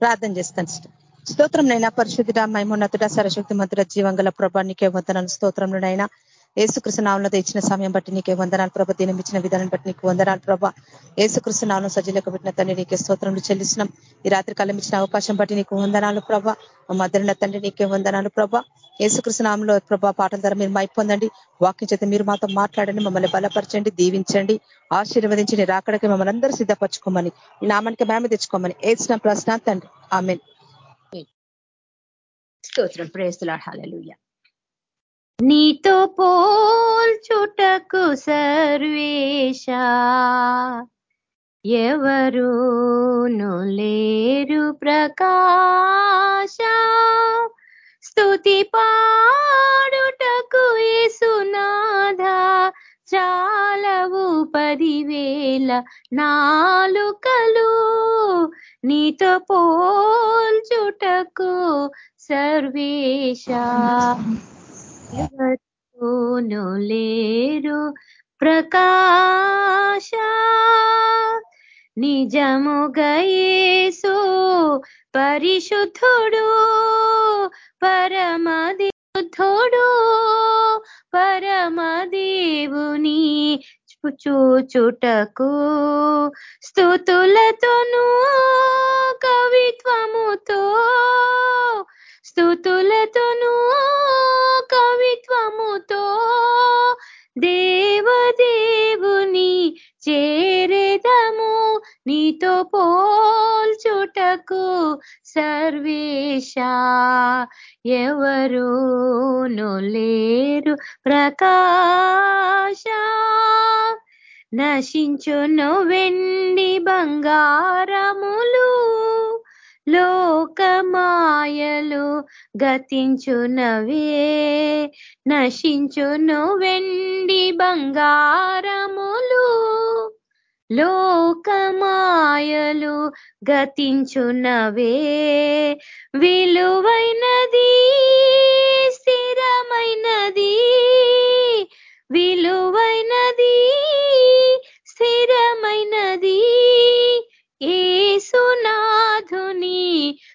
ప్రార్థన చేస్తాను స్తోత్రం నైనా పరిశుద్ధుడ మైమోన్నతుడ సరశక్తి మంతుడ జీవంగల ప్రభా నీకే వందనాలు స్తోత్రంలోనైనా ఏసుకృష్ణ నామంలో ఇచ్చిన సమయం బట్టి నీకే వందనాలు ప్రభ. దినం ఇచ్చిన విధానం బట్టి నీకు వందనాలు ప్రభ. ఏసుకృష్ణ నామం సజ్జలకు పెట్టిన తండ్రి నీకే స్తోత్రంలో చెల్లిస్తున్నాం. ఈ రాత్రి కాలం ఇచ్చిన అవకాశం బట్టి నీకు వందనాలు ప్రభా. మద్దరున్న తండ్రి నీకే వందనాలు ప్రభా. ఏసుకృష్ణ నామంలో ప్రభా పాటల ద్వారా మీరు మైపొందండి వాక్యం చేత మీరు మాతో మాట్లాడండి మమ్మల్ని బలపరచండి దీవించండి ఆశీర్వదించి రాకడికి మమ్మల్ని అందరూ సిద్ధపరచుకోమని ఈ నామానికి మేమ తెచ్చుకోమని ఏసిన ప్రశ్న తండ్రి. ఆమెన్. స్తోత్రం. ప్రేస్తులాడాలూయ నీతో పోల్చుటకు సర్వేశ. ఎవరు లేరు ప్రకాశ. స్తుతి పాడుటకు ఏసునాథ చాలవు పదివేల నాలుకలు నీతో పోల్చుటకు సర్వేశ. లేరు ప్రకాశ. నిజముగయేసు పరిశుద్ధుడు పరమదేవుడు పరమదేవుని చూచుటకు స్థుతులతోనూ కవిత్వముతో స్థుతులతోనూ కవిత్వముతో దేవదేవుని చేరేదము నీతో పోల్చుటకు సర్వేశ. ఎవరు లేరు ప్రకాశ. నశించును వెండి బంగారములు లోకమాయలు గతించునవే నశించును వెండి బంగారములు. లోకమాయలు గతించునవే విలువైనది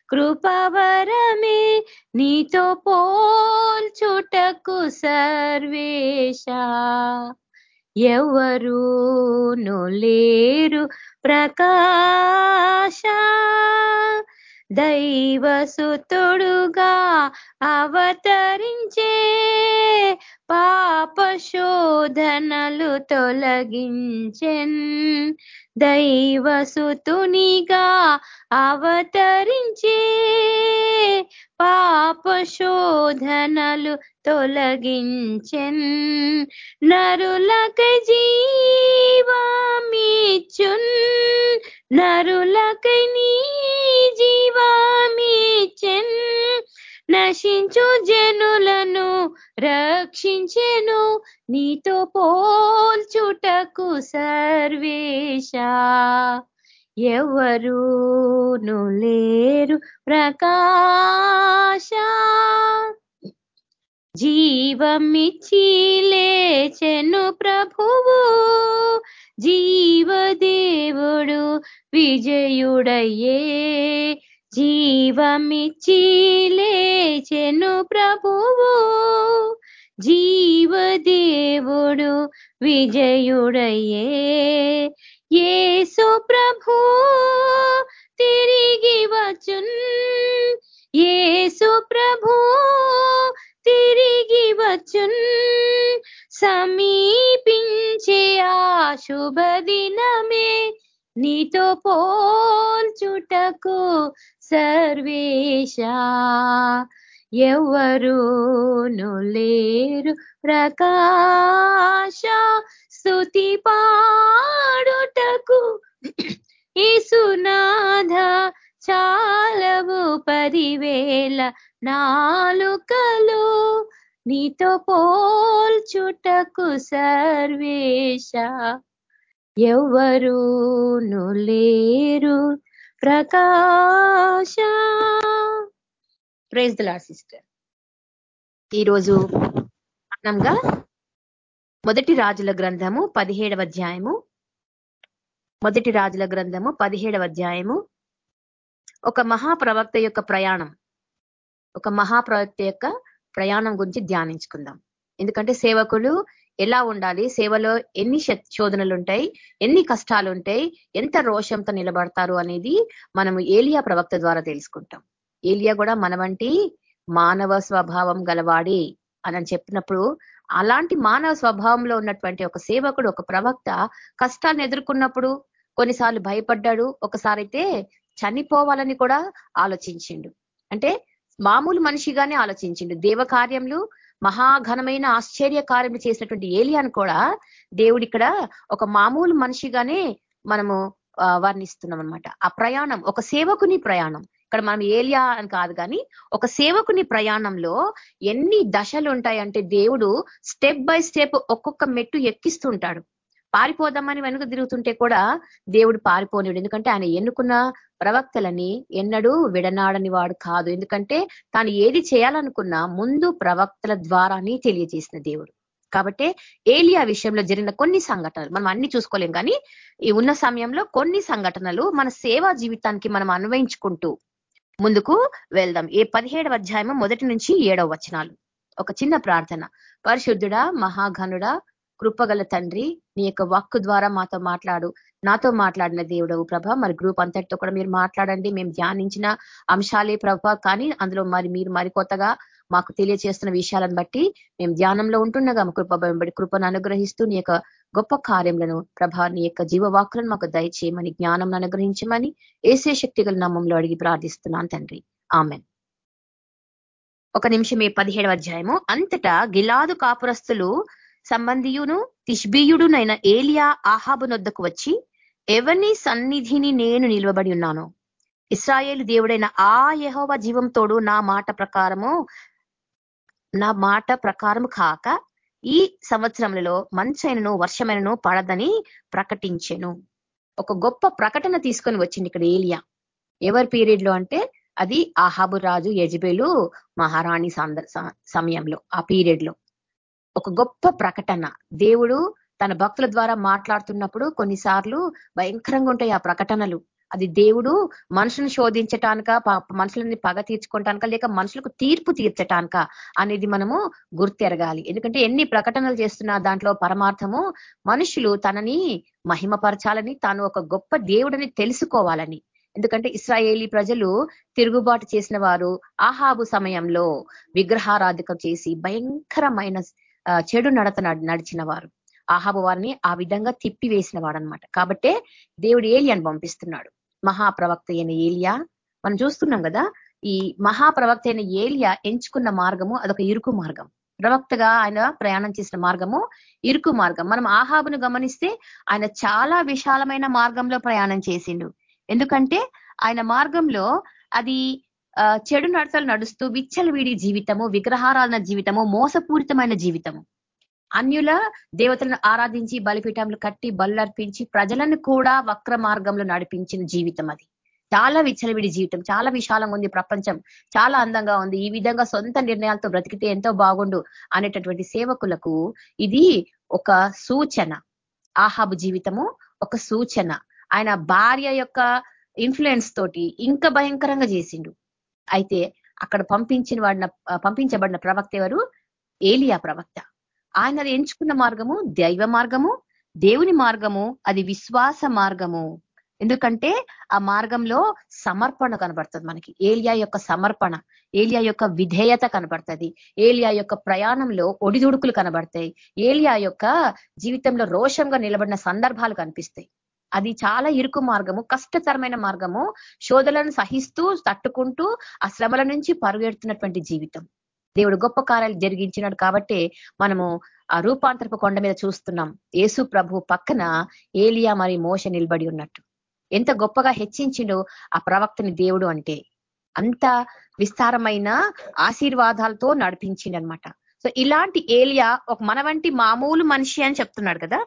కృపవరమే నీతో పోల్చుటకు సర్వేశ. ఎవరు లేరు ప్రకాశ. దైవసుతుడుగా అవతరించే పాప శోధనలు తొలగించెన్ దైవసుతునిగా అవతరించే పాప శోధనలు తొలగించెన్ నరులక జీవామిచున్ నరులక నీ జీవామిచెన్ నశించు జనులను రక్షించెను. నీతో పోల్చుటకు సర్వేశ. ఎవరు లేరు ప్రకాశ. జీవమిచ్చి లేచెను ప్రభువు. జీవదేవుడు విజయుడయ్యే. జీవమిచ్చి లేచెను ప్రభువు. జీవదేవుడు విజయుడయ్యే. ఏసు ప్రభు తిరిగి వచ్చున్. ఏసు ప్రభు తిరిగి వచ్చున్. సమీపించే ఆ శుభ దినమే నీతో పోల్చుటకు సర్వేశా. ఎవరూను లేరు ప్రకాశ స్థుతి పాడుటకు. ఈసునాథ చాలవు పదివేల నాలుకలు. నీతో పోల్చుటకు సర్వేశ. ఎవరూను లేరు ప్రకాశ ప్రైజ్ లా సిస్టర్ ఈరోజు అనంగా మొదటి రాజుల గ్రంథము పదిహేడవ అధ్యాయము. మొదటి రాజుల గ్రంథము పదిహేడవ అధ్యాయము. ఒక మహాప్రవక్త యొక్క ప్రయాణం. ఒక మహాప్రవక్త యొక్క ప్రయాణం గురించి ధ్యానించుకుందాం. ఎందుకంటే సేవకులు ఎలా ఉండాలి? సేవలో ఎన్ని శోధనలు ఉంటాయి ఎన్ని కష్టాలు ఉంటాయి ఎంత రోషంతో నిలబడతారు అనేది మనము ఏలియా ప్రవక్త ద్వారా తెలుసుకుంటాం. ఏలియా కూడా మన వంటి మానవ స్వభావం గలవాడి అని చెప్పినప్పుడు అలాంటి మానవ స్వభావంలో ఉన్నటువంటి ఒక సేవకుడు ఒక ప్రవక్త కష్టాన్ని ఎదుర్కొన్నప్పుడు కొన్నిసార్లు భయపడ్డాడు ఒకసారి అయితే చనిపోవాలని కూడా ఆలోచించిండు. అంటే మామూలు మనిషిగానే ఆలోచించిండు. దేవ కార్యములు మహాఘనమైన ఆశ్చర్య కార్యములు చేసినటువంటి ఏలియాను కూడా దేవుడు ఇక్కడ ఒక మామూలు మనిషిగానే మనము వర్ణిస్తున్నాం అనమాట ఆ ప్రయాణం ఒక సేవకుని ప్రయాణం. ఇక్కడ మనం ఏలియా అని కాదు కానీ ఒక సేవకుని ప్రయాణంలో ఎన్ని దశలు ఉంటాయంటే దేవుడు స్టెప్ బై స్టెప్ ఒక్కొక్క మెట్టు ఎక్కిస్తుంటాడు. పారిపోదామని వెనుక తిరుగుతుంటే కూడా దేవుడు పారిపోనివాడు ఎందుకంటే ఆయన ఎన్నుకున్న ప్రవక్తలని ఎన్నడూ విడనాడని వాడు కాదు. ఎందుకంటే తాను ఏది చేయాలనుకున్నా ముందు ప్రవక్తల ద్వారానే తెలియజేసిన దేవుడు. కాబట్టి ఏలియా విషయంలో జరిగిన కొన్ని సంఘటనలు మనం అన్ని చూసుకోలేం కానీ ఈ ఉన్న సమయంలో కొన్ని సంఘటనలు మన సేవా జీవితానికి మనం అన్వయించుకుంటూ ముందుకు వెళ్దాం. ఏ పదిహేడవ అధ్యాయము మొదటి నుంచి ఏడవ వచనాలు. ఒక చిన్న ప్రార్థన. పరిశుద్ధుడా మహాఘనుడా కృపగల తండ్రి నీ యొక్క వాక్కు ద్వారా మాతో మాట్లాడు. నాతో మాట్లాడిన దేవుడవు ప్రభ మరి గ్రూప్ అంతటితో కూడా మీరు మాట్లాడండి. మేము ధ్యానించిన అంశాలే ప్రభ కానీ అందులో మరి మీరు మరి కొత్తగా మాకు తెలియజేస్తున్న విషయాలను బట్టి మేము ధ్యానంలో ఉంటుండగా కృప కృపను అనుగ్రహిస్తూ నీ యొక్క గొప్ప కార్యములను ప్రభా నీ యొక్క జీవవాకులను మాకు దయచేయమని జ్ఞానం అనుగ్రహించమని ఏసే శక్తిగల నామంలో అడిగి ప్రార్థిస్తున్నాను తండ్రి. ఆమెన్. ఒక నిమిషం ఏ పదిహేడవ అధ్యాయము. అంతటా గిలాదు కాపురస్తులు సంబంధియును తిష్బీయుడునైన ఏలియా ఆహాబు నొద్దకు వచ్చి ఎవరిని సన్నిధిని నేను నిలవబడి ఉన్నాను? ఇస్రాయేల్ దేవుడైన ఆ యహోవ జీవంతోడు నా మాట ప్రకారము నా మాట ప్రకారం కాక ఈ సంవత్సరములలో మంచైనను వర్షమైనను పడదని ప్రకటించెను. ఒక గొప్ప ప్రకటన తీసుకొని వచ్చింది ఇక్కడ ఏలియా. ఎవరి పీరియడ్లో అంటే అది ఆహాబు రాజు యజబేలు మహారాణి సమయంలో ఆ పీరియడ్లో ఒక గొప్ప ప్రకటన. దేవుడు తన భక్తుల ద్వారా మాట్లాడుతున్నప్పుడు కొన్నిసార్లు భయంకరంగా ఉంటాయి ఆ ప్రకటనలు. అది దేవుడు మనుషులను శోధించటానిక మనుషులని పగ తీర్చుకోవటానిక లేక మనుషులకు తీర్పు తీర్చటానిక అనేది మనము గుర్తెరగాలి. ఎందుకంటే ఎన్ని ప్రకటనలు చేస్తున్నా దాంట్లో పరమార్థము మనుషులు తనని మహిమపరచాలని తాను ఒక గొప్ప దేవుడని తెలుసుకోవాలని. ఎందుకంటే ఇస్రాయేలీ ప్రజలు తిరుగుబాటు చేసిన వారు ఆహాబు సమయంలో విగ్రహారాధిక చేసి భయంకరమైన చెడు నడత నడిచిన వారు. ఆహాబు వారిని ఆ విధంగా తిప్పి వేసిన వాడనమాట కాబట్టే దేవుడు ఏలియాను పంపిస్తున్నాడు. మహాప్రవక్త అయిన ఏలియా మనం చూస్తున్నాం కదా ఈ మహాప్రవక్త అయిన ఏలియా ఎంచుకున్న మార్గము అదొక ఇరుకు మార్గం. ప్రవక్తగా ఆయన ప్రయాణం చేసిన మార్గము ఇరుకు మార్గం. మనం ఆహాబును గమనిస్తే ఆయన చాలా విశాలమైన మార్గంలో ప్రయాణం చేసిండు. ఎందుకంటే ఆయన మార్గంలో అది చెడు నడతలు నడుస్తూ విచ్చలవిడి జీవితము విగ్రహారాధన జీవితము మోసపూరితమైన జీవితము. అన్యుల దేవతలను ఆరాధించి బలిపీఠంలు కట్టి బల్లర్పించి ప్రజలను కూడా వక్ర మార్గంలో నడిపించిన జీవితం అది. చాలా విచ్చలవిడి జీవితం. చాలా విశాలంగా ఉంది ప్రపంచం. చాలా అందంగా ఉంది. ఈ విధంగా సొంత నిర్ణయాలతో బ్రతికితే ఎంతో బాగుండు అనేటటువంటి సేవకులకు ఇది ఒక సూచన. ఆహాబు జీవితము ఒక సూచన. ఆయన భార్య యొక్క ఇన్ఫ్లుయెన్స్ తోటి ఇంకా భయంకరంగా చేసిండు. అయితే అక్కడ పంపించిన వాడిన పంపించబడిన ప్రవక్త ఎవరు? ఏలియా ప్రవక్త. ఆయన ఎంచుకున్న మార్గము దైవ మార్గము దేవుని మార్గము అది విశ్వాస మార్గము. ఎందుకంటే ఆ మార్గంలో సమర్పణ కనబడుతుంది మనకి. ఏలియా యొక్క సమర్పణ ఏలియా యొక్క విధేయత కనబడుతుంది. ఏలియా యొక్క ప్రయాణంలో ఒడిదుడుకులు కనబడతాయి. ఏలియా యొక్క జీవితంలో రోషంగా నిలబడిన సందర్భాలు కనిపిస్తాయి. అది చాలా ఇరుకు మార్గము కష్టతరమైన మార్గము శోధలను సహిస్తూ తట్టుకుంటూ ఆ శ్రమల నుంచి పరుగెడుతున్నటువంటి జీవితం. దేవుడు గొప్ప కార్యాలు జరిగించినాడు కాబట్టి మనము ఆ రూపాంతరపు కొండ మీద చూస్తున్నాం. యేసు ప్రభు పక్కన ఏలియా మరి మోస నిలబడి ఉన్నట్టు. ఎంత గొప్పగా హెచ్చించిండు ఆ ప్రవక్తని దేవుడు అంటే. అంత విస్తారమైన ఆశీర్వాదాలతో నడిపించిండనమాట. సో ఇలాంటి ఏలియా ఒక మన వంటి మామూలు మనిషి అని చెప్తున్నాడు కదా.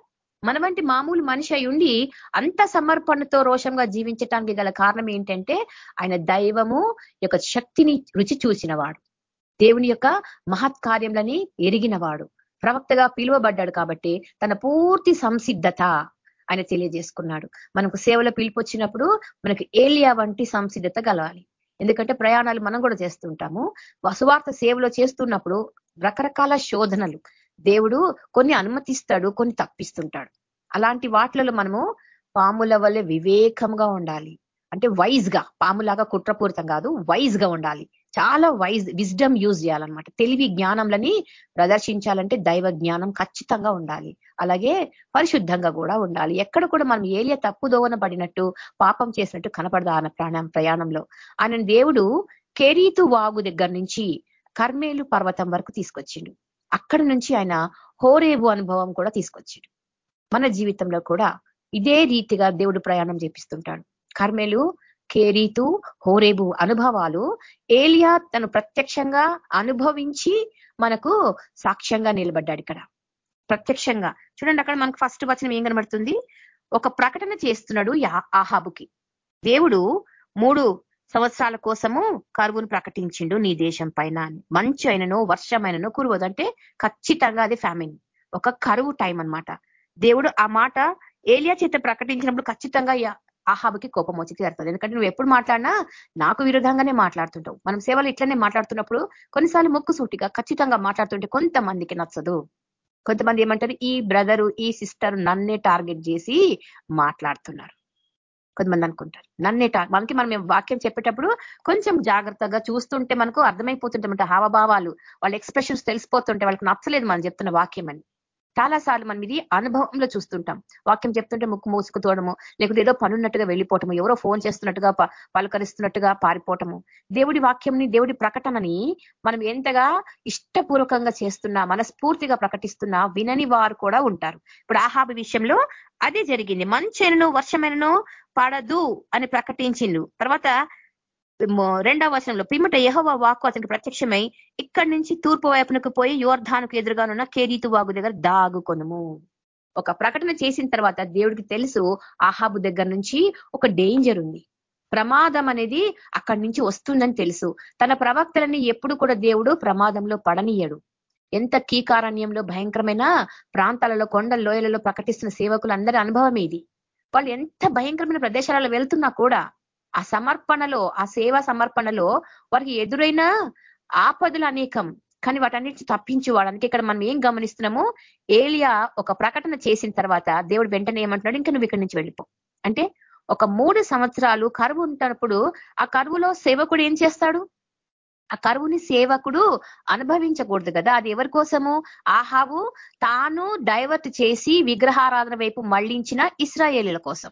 మన వంటి మామూలు మనిషి అయి ఉండి అంత సమర్పణతో రోషంగా జీవించటానికి గల కారణం ఏంటంటే ఆయన దైవము యొక్క శక్తిని రుచి చూసినవాడు. దేవుని యొక్క మహత్కార్యములని ఎరిగినవాడు. ప్రవక్తగా పిలువబడ్డాడు కాబట్టి తన పూర్తి సంసిద్ధత ఆయన తెలియజేసుకున్నాడు. మనకు సేవలో పిలుపు వచ్చినప్పుడు మనకు ఏలియా వంటి సంసిద్ధత కలవాలి. ఎందుకంటే ప్రయాణాలు మనం కూడా చేస్తుంటాము వసువార్త సేవలో చేస్తున్నప్పుడు రకరకాల శోధనలు. దేవుడు కొన్ని అనుమతిస్తాడు కొన్ని తప్పిస్తుంటాడు. అలాంటి వాటిలలో మనము పాముల వల్లే వివేకంగా ఉండాలి. అంటే వైజ్గా పాములాగా కుట్రపూరితం కాదు వైజ్గా ఉండాలి. చాలా వైజ్ విజ్డమ్ యూజ్ చేయాలన్నమాట. తెలివి జ్ఞానంలని ప్రదర్శించాలంటే దైవ జ్ఞానం ఖచ్చితంగా ఉండాలి. అలాగే పరిశుద్ధంగా కూడా ఉండాలి. ఎక్కడ కూడా మనం ఏలియ తప్పుదోవన పడినట్టు పాపం చేసినట్టు కనపడదు ఆయన ప్రాణం ప్రయాణంలో? ఆయన దేవుడు కెరీతు వాగు దగ్గర నుంచి కర్మేలు పర్వతం వరకు తీసుకొచ్చిండు. అక్కడ నుంచి ఆయన హోరేబు అనుభవం కూడా తీసుకొచ్చిండు. మన జీవితంలో కూడా ఇదే రీతిగా దేవుడు ప్రయాణం చేపిస్తుంటాడు. కర్మేలు కేరీతు హోరేబు అనుభవాలు. ఏలియా తను ప్రత్యక్షంగా అనుభవించి మనకు సాక్ష్యంగా నిలబడ్డాడు ఇక్కడ. ప్రత్యక్షంగా. చూడండి అక్కడ మనకు ఫస్ట్ వచనం ఏం కనబడుతుంది? ఒక ప్రకటన చేస్తున్నాడు ఆహాబుకి. దేవుడు మూడు సంవత్సరాల కోసము కరువును ప్రకటించిండు నీ దేశం పైన మంచి అయినను వర్షమైనను కురువదు. అంటే ఖచ్చితంగా అది ఫ్యామిన్ ఒక కరువు టైం అనమాట దేవుడు ఆ మాట ఏలియా చేత ప్రకటించినప్పుడు ఖచ్చితంగా ఆహాబుకి కోపం వచ్చి తీరుతుంది ఎందుకంటే నువ్వు ఎప్పుడు మాట్లాడినా నాకు విరుద్ధంగానే మాట్లాడుతుంటావు. మనం సేవలు ఇట్లనే మాట్లాడుతున్నప్పుడు కొన్నిసార్లు ముక్కు సూటిగా ఖచ్చితంగా మాట్లాడుతుంటే కొంతమందికి నచ్చదు. కొంతమంది ఏమంటారు ఈ బ్రదరు ఈ సిస్టర్ నన్నే టార్గెట్ చేసి మాట్లాడుతున్నారు. కొంతమంది అనుకుంటారు నన్నే మనకి మనం వాక్యం చెప్పేటప్పుడు కొంచెం జాగ్రత్తగా చూస్తుంటే మనకు అర్థమైపోతుంటామంటే హావభావాలు వాళ్ళ ఎక్స్ప్రెషన్స్ తెలిసిపోతుంటే వాళ్ళకి నచ్చలేదు మనం చెప్తున్న వాక్యం అని. చాలా సార్లు మనం ఇది అనుభవంలో చూస్తుంటాం. వాక్యం చెప్తుంటే ముక్కు మూసుకు తోడము లేకపోతే ఏదో పనున్నట్టుగా వెళ్ళిపోవటము ఎవరో ఫోన్ చేస్తున్నట్టుగా పలకరిస్తున్నట్టుగా పారిపోవటము దేవుడి వాక్యంని దేవుడి ప్రకటనని మనం ఎంతగా ఇష్టపూర్వకంగా చేస్తున్నా మనస్ఫూర్తిగా ప్రకటిస్తున్నా వినని వారు కూడా ఉంటారు. ఇప్పుడు ఆహాబి విషయంలో అదే జరిగింది. మంచెనను వర్షమైనను పడదు అని ప్రకటించిండు. తర్వాత రెండవ వర్షంలో పిమ్మట యహోవ వాక్కు అతనికి ప్రత్యక్షమై ఇక్కడి నుంచి తూర్పు వైపునకు పోయి యోర్ధానికి ఎదురుగానున్న కేరీతు వాగు దగ్గర దాగుకొనుము. ఒక ప్రకటన చేసిన తర్వాత దేవుడికి తెలుసు ఆహాబు దగ్గర నుంచి ఒక డేంజర్ ఉంది. ప్రమాదం అనేది అక్కడి నుంచి వస్తుందని తెలుసు. తన ప్రవక్తలని ఎప్పుడు కూడా దేవుడు ప్రమాదంలో పడనీయడు. ఎంత కీకారణ్యంలో భయంకరమైన ప్రాంతాలలో కొండ లోయలలో ప్రకటిస్తున్న సేవకులు అందరి అనుభవం ఇది. వాళ్ళు ఎంత భయంకరమైన ప్రదేశాలలో వెళ్తున్నా కూడా ఆ సమర్పణలో ఆ సేవా సమర్పణలో వారికి ఎదురైన ఆపదలు అనేకం. కానీ వాటన్నిటి తప్పించి వాడానికి ఇక్కడ మనం ఏం గమనిస్తున్నాము? ఏలియా ఒక ప్రకటన చేసిన తర్వాత దేవుడు వెంటనే ఏమంటున్నాడు? ఇంకా నువ్వు ఇక్కడి నుంచి వెళ్ళిపో. అంటే ఒక మూడు సంవత్సరాలు కరువు ఉంటున్నప్పుడు ఆ కరువులో సేవకుడు ఏం చేస్తాడు? ఆ కరువుని సేవకుడు అనుభవించకూడదు కదా. అది ఎవరి కోసము? ఆహావు తాను డైవర్ట్ చేసి విగ్రహారాధన వైపు మళ్ళించిన ఇస్రాయేలీల కోసం.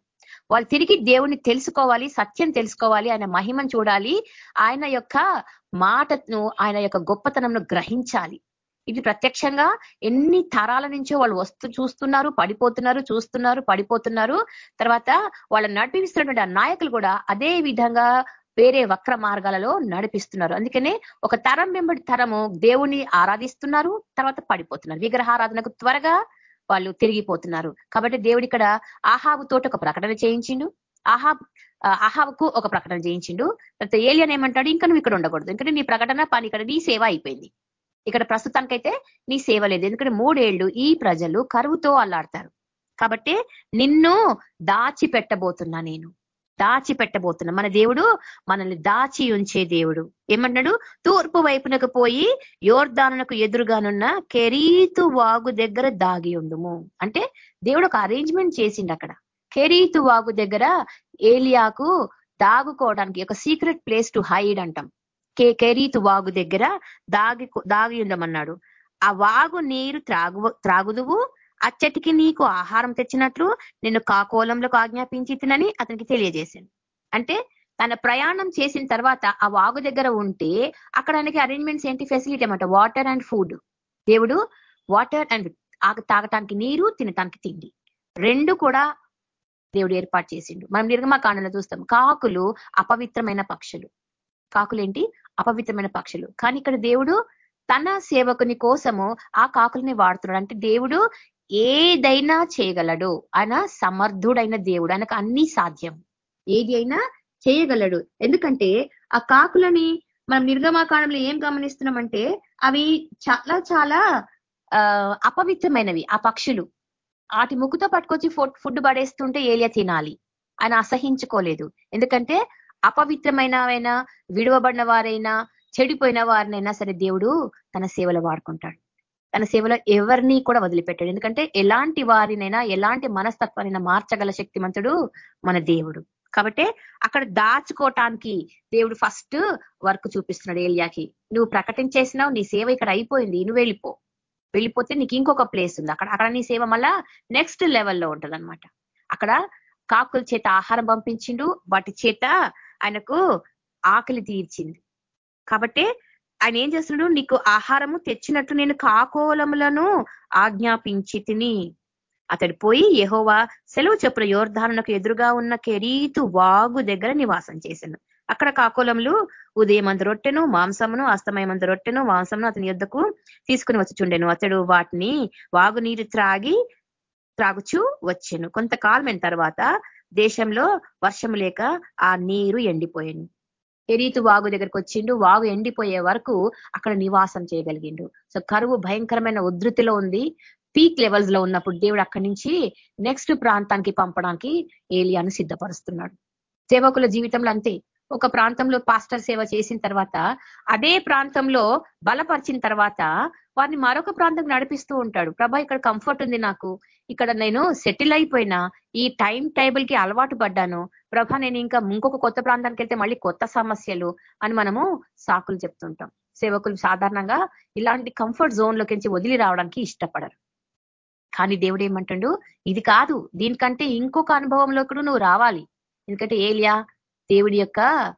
వాళ్ళు తిరిగి దేవుని తెలుసుకోవాలి సత్యం తెలుసుకోవాలి ఆయన మహిమను చూడాలి ఆయన యొక్క మాటను ఆయన యొక్క గొప్పతనంను గ్రహించాలి. ఇది ప్రత్యక్షంగా ఎన్ని తరాల నుంచో వాళ్ళు వస్తూ చూస్తున్నారు పడిపోతున్నారు చూస్తున్నారు పడిపోతున్నారు. తర్వాత వాళ్ళ నడిపిస్తున్నటువంటి ఆ నాయకులు కూడా అదే విధంగా వేరే వక్ర మార్గాలలో నడిపిస్తున్నారు. అందుకనే ఒక తరం వెంబడి తరము దేవుని ఆరాధిస్తున్నారు తర్వాత పడిపోతున్నారు. విగ్రహారాధనకు త్వరగా వాళ్ళు తిరిగిపోతున్నారు. కాబట్టి దేవుడు ఇక్కడ ఆహాబు తోటి ఒక ప్రకటన చేయించిండు. ఆహాబ్ అహాబ్కు ఒక ప్రకటన చేయించిండు. తర్వాత ఏలియన్ ఏమంటాడు? ఇంకా నువ్వు ఇక్కడ ఉండకూడదు. ఎందుకంటే నీ ప్రకటన పని ఇక్కడ నీ సేవ అయిపోయింది. ఇక్కడ ప్రస్తుతానికైతే నీ సేవ లేదు. ఎందుకంటే మూడేళ్ళు ఈ ప్రజలు కరువుతో అల్లాడతారు. కాబట్టి నిన్ను దాచి పెట్టబోతున్నా నేను. దాచి పెట్టబోతున్నా మన దేవుడు మనల్ని దాచి ఉంచే దేవుడు. ఏమంటున్నాడు? తూర్పు వైపునకు పోయి యోర్ధానులకు ఎదురుగానున్న కెరీతు వాగు దగ్గర దాగి ఉండుము. అంటే దేవుడు ఒక అరేంజ్మెంట్ చేసిండు అక్కడ. కెరీతు వాగు దగ్గర ఏలియాకు దాగుకోవడానికి ఒక సీక్రెట్ ప్లేస్ టు హైడ్ అంటాం. కే కెరీతు వాగు దగ్గర దాగి దాగి ఉండమన్నాడు. ఆ వాగు నీరు త్రాగు త్రాగుదువు అచ్చటికి నీకు ఆహారం తెచ్చినట్లు నిన్ను కాకోలంలోకి ఆజ్ఞాపించి తినని అతనికి తెలియజేశాను అంటే తన ప్రయాణం చేసిన తర్వాత ఆ వాగు దగ్గర ఉంటే అక్కడ ఆయనకి అరేంజ్మెంట్స్ ఏంటి? ఫెసిలిటీ అనమాట వాటర్ అండ్ ఫుడ్ దేవుడు వాటర్ అండ్ తాగటానికి నీరు తినటానికి తిండి. రెండు కూడా దేవుడు ఏర్పాటు చేసిండు. మనం నిర్గమాకాండంలో చూస్తాం. కాకులు అపవిత్రమైన పక్షులు. కాకులు ఏంటి అపవిత్రమైన పక్షులు. కానీ ఇక్కడ దేవుడు తన సేవకుని కోసము ఆ కాకుల్ని వాడుతున్నాడు. అంటే దేవుడు ఏదైనా చేయగలడు. ఆయన సమర్థుడైన దేవుడు. ఆయనకు అన్ని సాధ్యం. ఏది అయినా చేయగలడు. ఎందుకంటే ఆ కాకులని మనం నిర్గమాకాండంలో ఏం గమనిస్తున్నామంటే అవి చాలా చాలా అపవిత్రమైనవి. ఆ పక్షులు. ఆటి ముక్కుతో పట్టుకొచ్చి ఫుడ్ పడేస్తుంటే ఏలియా తినాలి. ఆయన అసహించుకోలేదు. ఎందుకంటే అపవిత్రమైన విడవబడిన వారైనా చెడిపోయిన వారినైనా సరే దేవుడు తన సేవలో వాడుకుంటాడు. తన సేవలో ఎవరిని కూడా వదిలిపెట్టాడు. ఎందుకంటే ఎలాంటి వారినైనా ఎలాంటి మనస్తత్వానైనా మార్చగల శక్తిమంతుడు మన దేవుడు. కాబట్టి అక్కడ దాచుకోవటానికి దేవుడు ఫస్ట్ వర్క్ చూపిస్తున్నాడు ఏలియాకి. నువ్వు ప్రకటించేసినావు నీ సేవ ఇక్కడ అయిపోయింది నువ్వు వెళ్ళిపో. వెళ్ళిపోతే నీకు ఇంకొక ప్లేస్ ఉంది. అక్కడ అక్కడ నీ సేవ మళ్ళా నెక్స్ట్ లెవెల్లో ఉంటది అక్కడ కాకుల చేత ఆహారం పంపించిండు వాటి చేత ఆయనకు ఆకలి తీర్చింది. కాబట్టి ఆయన ఏం చేస్తున్నాడు? నీకు ఆహారము తెచ్చినట్టు నేను కాకోలములను ఆజ్ఞాపించి తిని అతడు పోయి యహోవా సెలవు చెప్పుల యోర్ధారణకు ఎదురుగా ఉన్న కెరీతు వాగు దగ్గర నివాసం చేశాను. అక్కడ కాకోలములు ఉదయమంత రొట్టెను మాంసమును అస్తమయమంత రొట్టెను మాంసమును అతని యుద్ధకు తీసుకుని వచ్చి చుండెను అతడు వాటిని వాగు నీరు త్రాగి త్రాగుచు వచ్చాను. కొంతకాలమైన తర్వాత దేశంలో వర్షము లేక ఆ నీరు ఎండిపోయాను ఎరీతు వాగు దగ్గరికి వచ్చిండు. వాగు ఎండిపోయే వరకు అక్కడ నివాసం చేయగలిగిండు. సో కరువు భయంకరమైన ఉధృతిలో ఉంది. పీక్ లెవెల్స్లో ఉన్నప్పుడు దేవుడు అక్కడి నుంచి నెక్స్ట్ ప్రాంతానికి పంపడానికి ఏలియాను సిద్ధపరుస్తున్నాడు. సేవకుల జీవితంలో అంతే. ఒక ప్రాంతంలో పాస్టర్ సేవ చేసిన తర్వాత అదే ప్రాంతంలో బలపరిచిన తర్వాత వారిని మరొక ప్రాంతం నడిపిస్తూ ఉంటాడు. ప్రభా ఇక్కడ కంఫర్ట్ ఉంది నాకు. ఇక్కడ నేను సెటిల్ అయిపోయినా ఈ టైం టేబుల్కి అలవాటు పడ్డాను. ప్రభ నేను ఇంకా ఇంకొక కొత్త ప్రాంతానికి వెళ్తే మళ్ళీ కొత్త సమస్యలు అని మనము సాకులు చెప్తుంటాం. సేవకులు సాధారణంగా ఇలాంటి కంఫర్ట్ జోన్లోకి వదిలి రావడానికి ఇష్టపడరు. కానీ దేవుడు ఏమంటాడు? ఇది కాదు. దీనికంటే ఇంకొక అనుభవంలో కూడా నువ్వు రావాలి. ఎందుకంటే ఏలియా దేవుడి యొక్క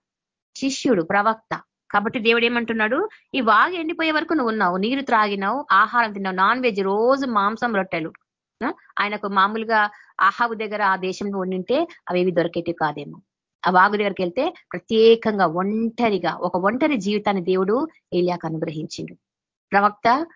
శిష్యుడు ప్రవక్త. కాబట్టి దేవుడు ఏమంటున్నాడు ఈ వాగు ఎండిపోయే వరకు నువ్వు ఉన్నావు నీరు త్రాగినావు ఆహారం తిన్నావు నాన్ వెజ్ రోజు మాంసం రొట్టెలు. ఆయనకు మామూలుగా ఆహాబు దగ్గర ఆ దేశంలో ఉండింటే అవేవి దొరికేటి కాదేమో. ఆ వాగు దగ్గరికి వెళ్తే ప్రత్యేకంగా ఒంటరిగా ఒక ఒంటరి జీవితాన్ని దేవుడు ఏలియాకు అనుగ్రహించిండు. ప్రవక్త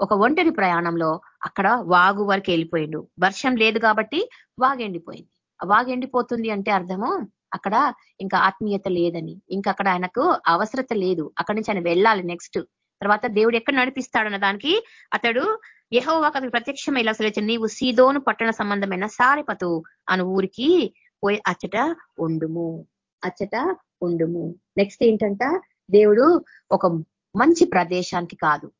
ఒక ఒంటరి ప్రయాణంలో అక్కడ వాగు వరకు వెళ్ళిపోయిండు. వర్షం లేదు కాబట్టి వాగు ఎండిపోయింది. వాగు ఎండిపోతుంది అంటే అర్థము? అక్కడ ఇంకా ఆత్మీయత లేదని. ఇంకా అక్కడ ఆయనకు అవసరత లేదు. అక్కడి నుంచి ఆయన వెళ్ళాలి నెక్స్ట్ తర్వాత దేవుడు ఎక్కడ నడిపిస్తాడన్న దానికి అతడు యహోవాకు అతను ప్రత్యక్షం ఇలా సెలవు నీవు సీదోను పట్టణ సంబంధమైన సారిపతు అను ఊరికి పోయి అచ్చట ఉండుము. అచ్చట ఉండుము. నెక్స్ట్ ఏంటంట? దేవుడు ఒక మంచి ప్రదేశానికి కాదు.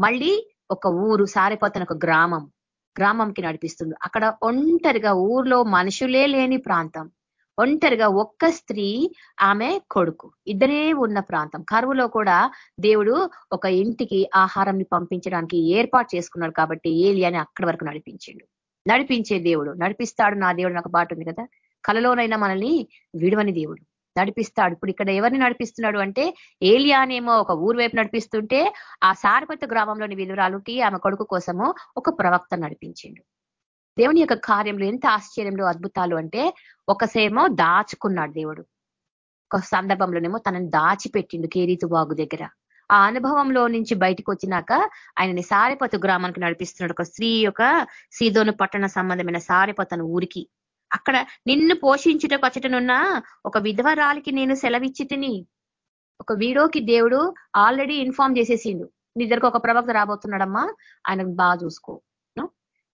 మళ్ళీ ఒక ఊరు సారిపోతున్న ఒక గ్రామం. గ్రామంకి నడిపిస్తుంది. అక్కడ ఒంటరిగా ఊర్లో మనుషులే లేని ప్రాంతం. ఒంటరిగా ఒక్క స్త్రీ ఆమె కొడుకు. ఇద్దరే ఉన్న ప్రాంతం. కరువులో కూడా దేవుడు ఒక ఇంటికి ఆహారం పంపించడానికి ఏర్పాటు చేసుకున్నాడు కాబట్టి ఏలియాని అక్కడి వరకు నడిపించిండు. నడిపించే దేవుడు. నడిపిస్తాడు నా దేవుడు నాకు బాటు ఉంది కదా? కలలోనైనా మనల్ని విడువని దేవుడు. నడిపిస్తాడు. ఇప్పుడు ఇక్కడ ఎవరిని నడిపిస్తున్నాడు అంటే ఏలియానేమో ఒక ఊరు వైపు నడిపిస్తుంటే ఆ సారపత్త గ్రామంలోని విధురాలుకి ఆమె కొడుకు కోసము ఒక ప్రవక్త నడిపించిండు. దేవుని యొక్క కార్యంలో ఎంత ఆశ్చర్యంలో అద్భుతాలు అంటే ఒకసేమో దాచుకున్నాడు దేవుడు. ఒక సందర్భంలోనేమో తనని దాచిపెట్టిండు కేరీతు బాగు దగ్గర. ఆ అనుభవంలో నుంచి బయటకు వచ్చినాక ఆయనని సారిపతు గ్రామానికి నడిపిస్తున్నాడు. ఒక స్త్రీ యొక్క సీదోను పట్టణ సంబంధమైన సారిపతను ఊరికి. అక్కడ నిన్ను పోషించుటకు వచ్చటనున్న ఒక విధవరాలికి నేను సెలవిచ్చి ఒక వీడోకి దేవుడు ఆల్రెడీ ఇన్ఫార్మ్ చేసేసిండు. నీ దగ్గరకు ఒక ప్రవక్త రాబోతున్నాడమ్మా ఆయనకు బాగా చూసుకో.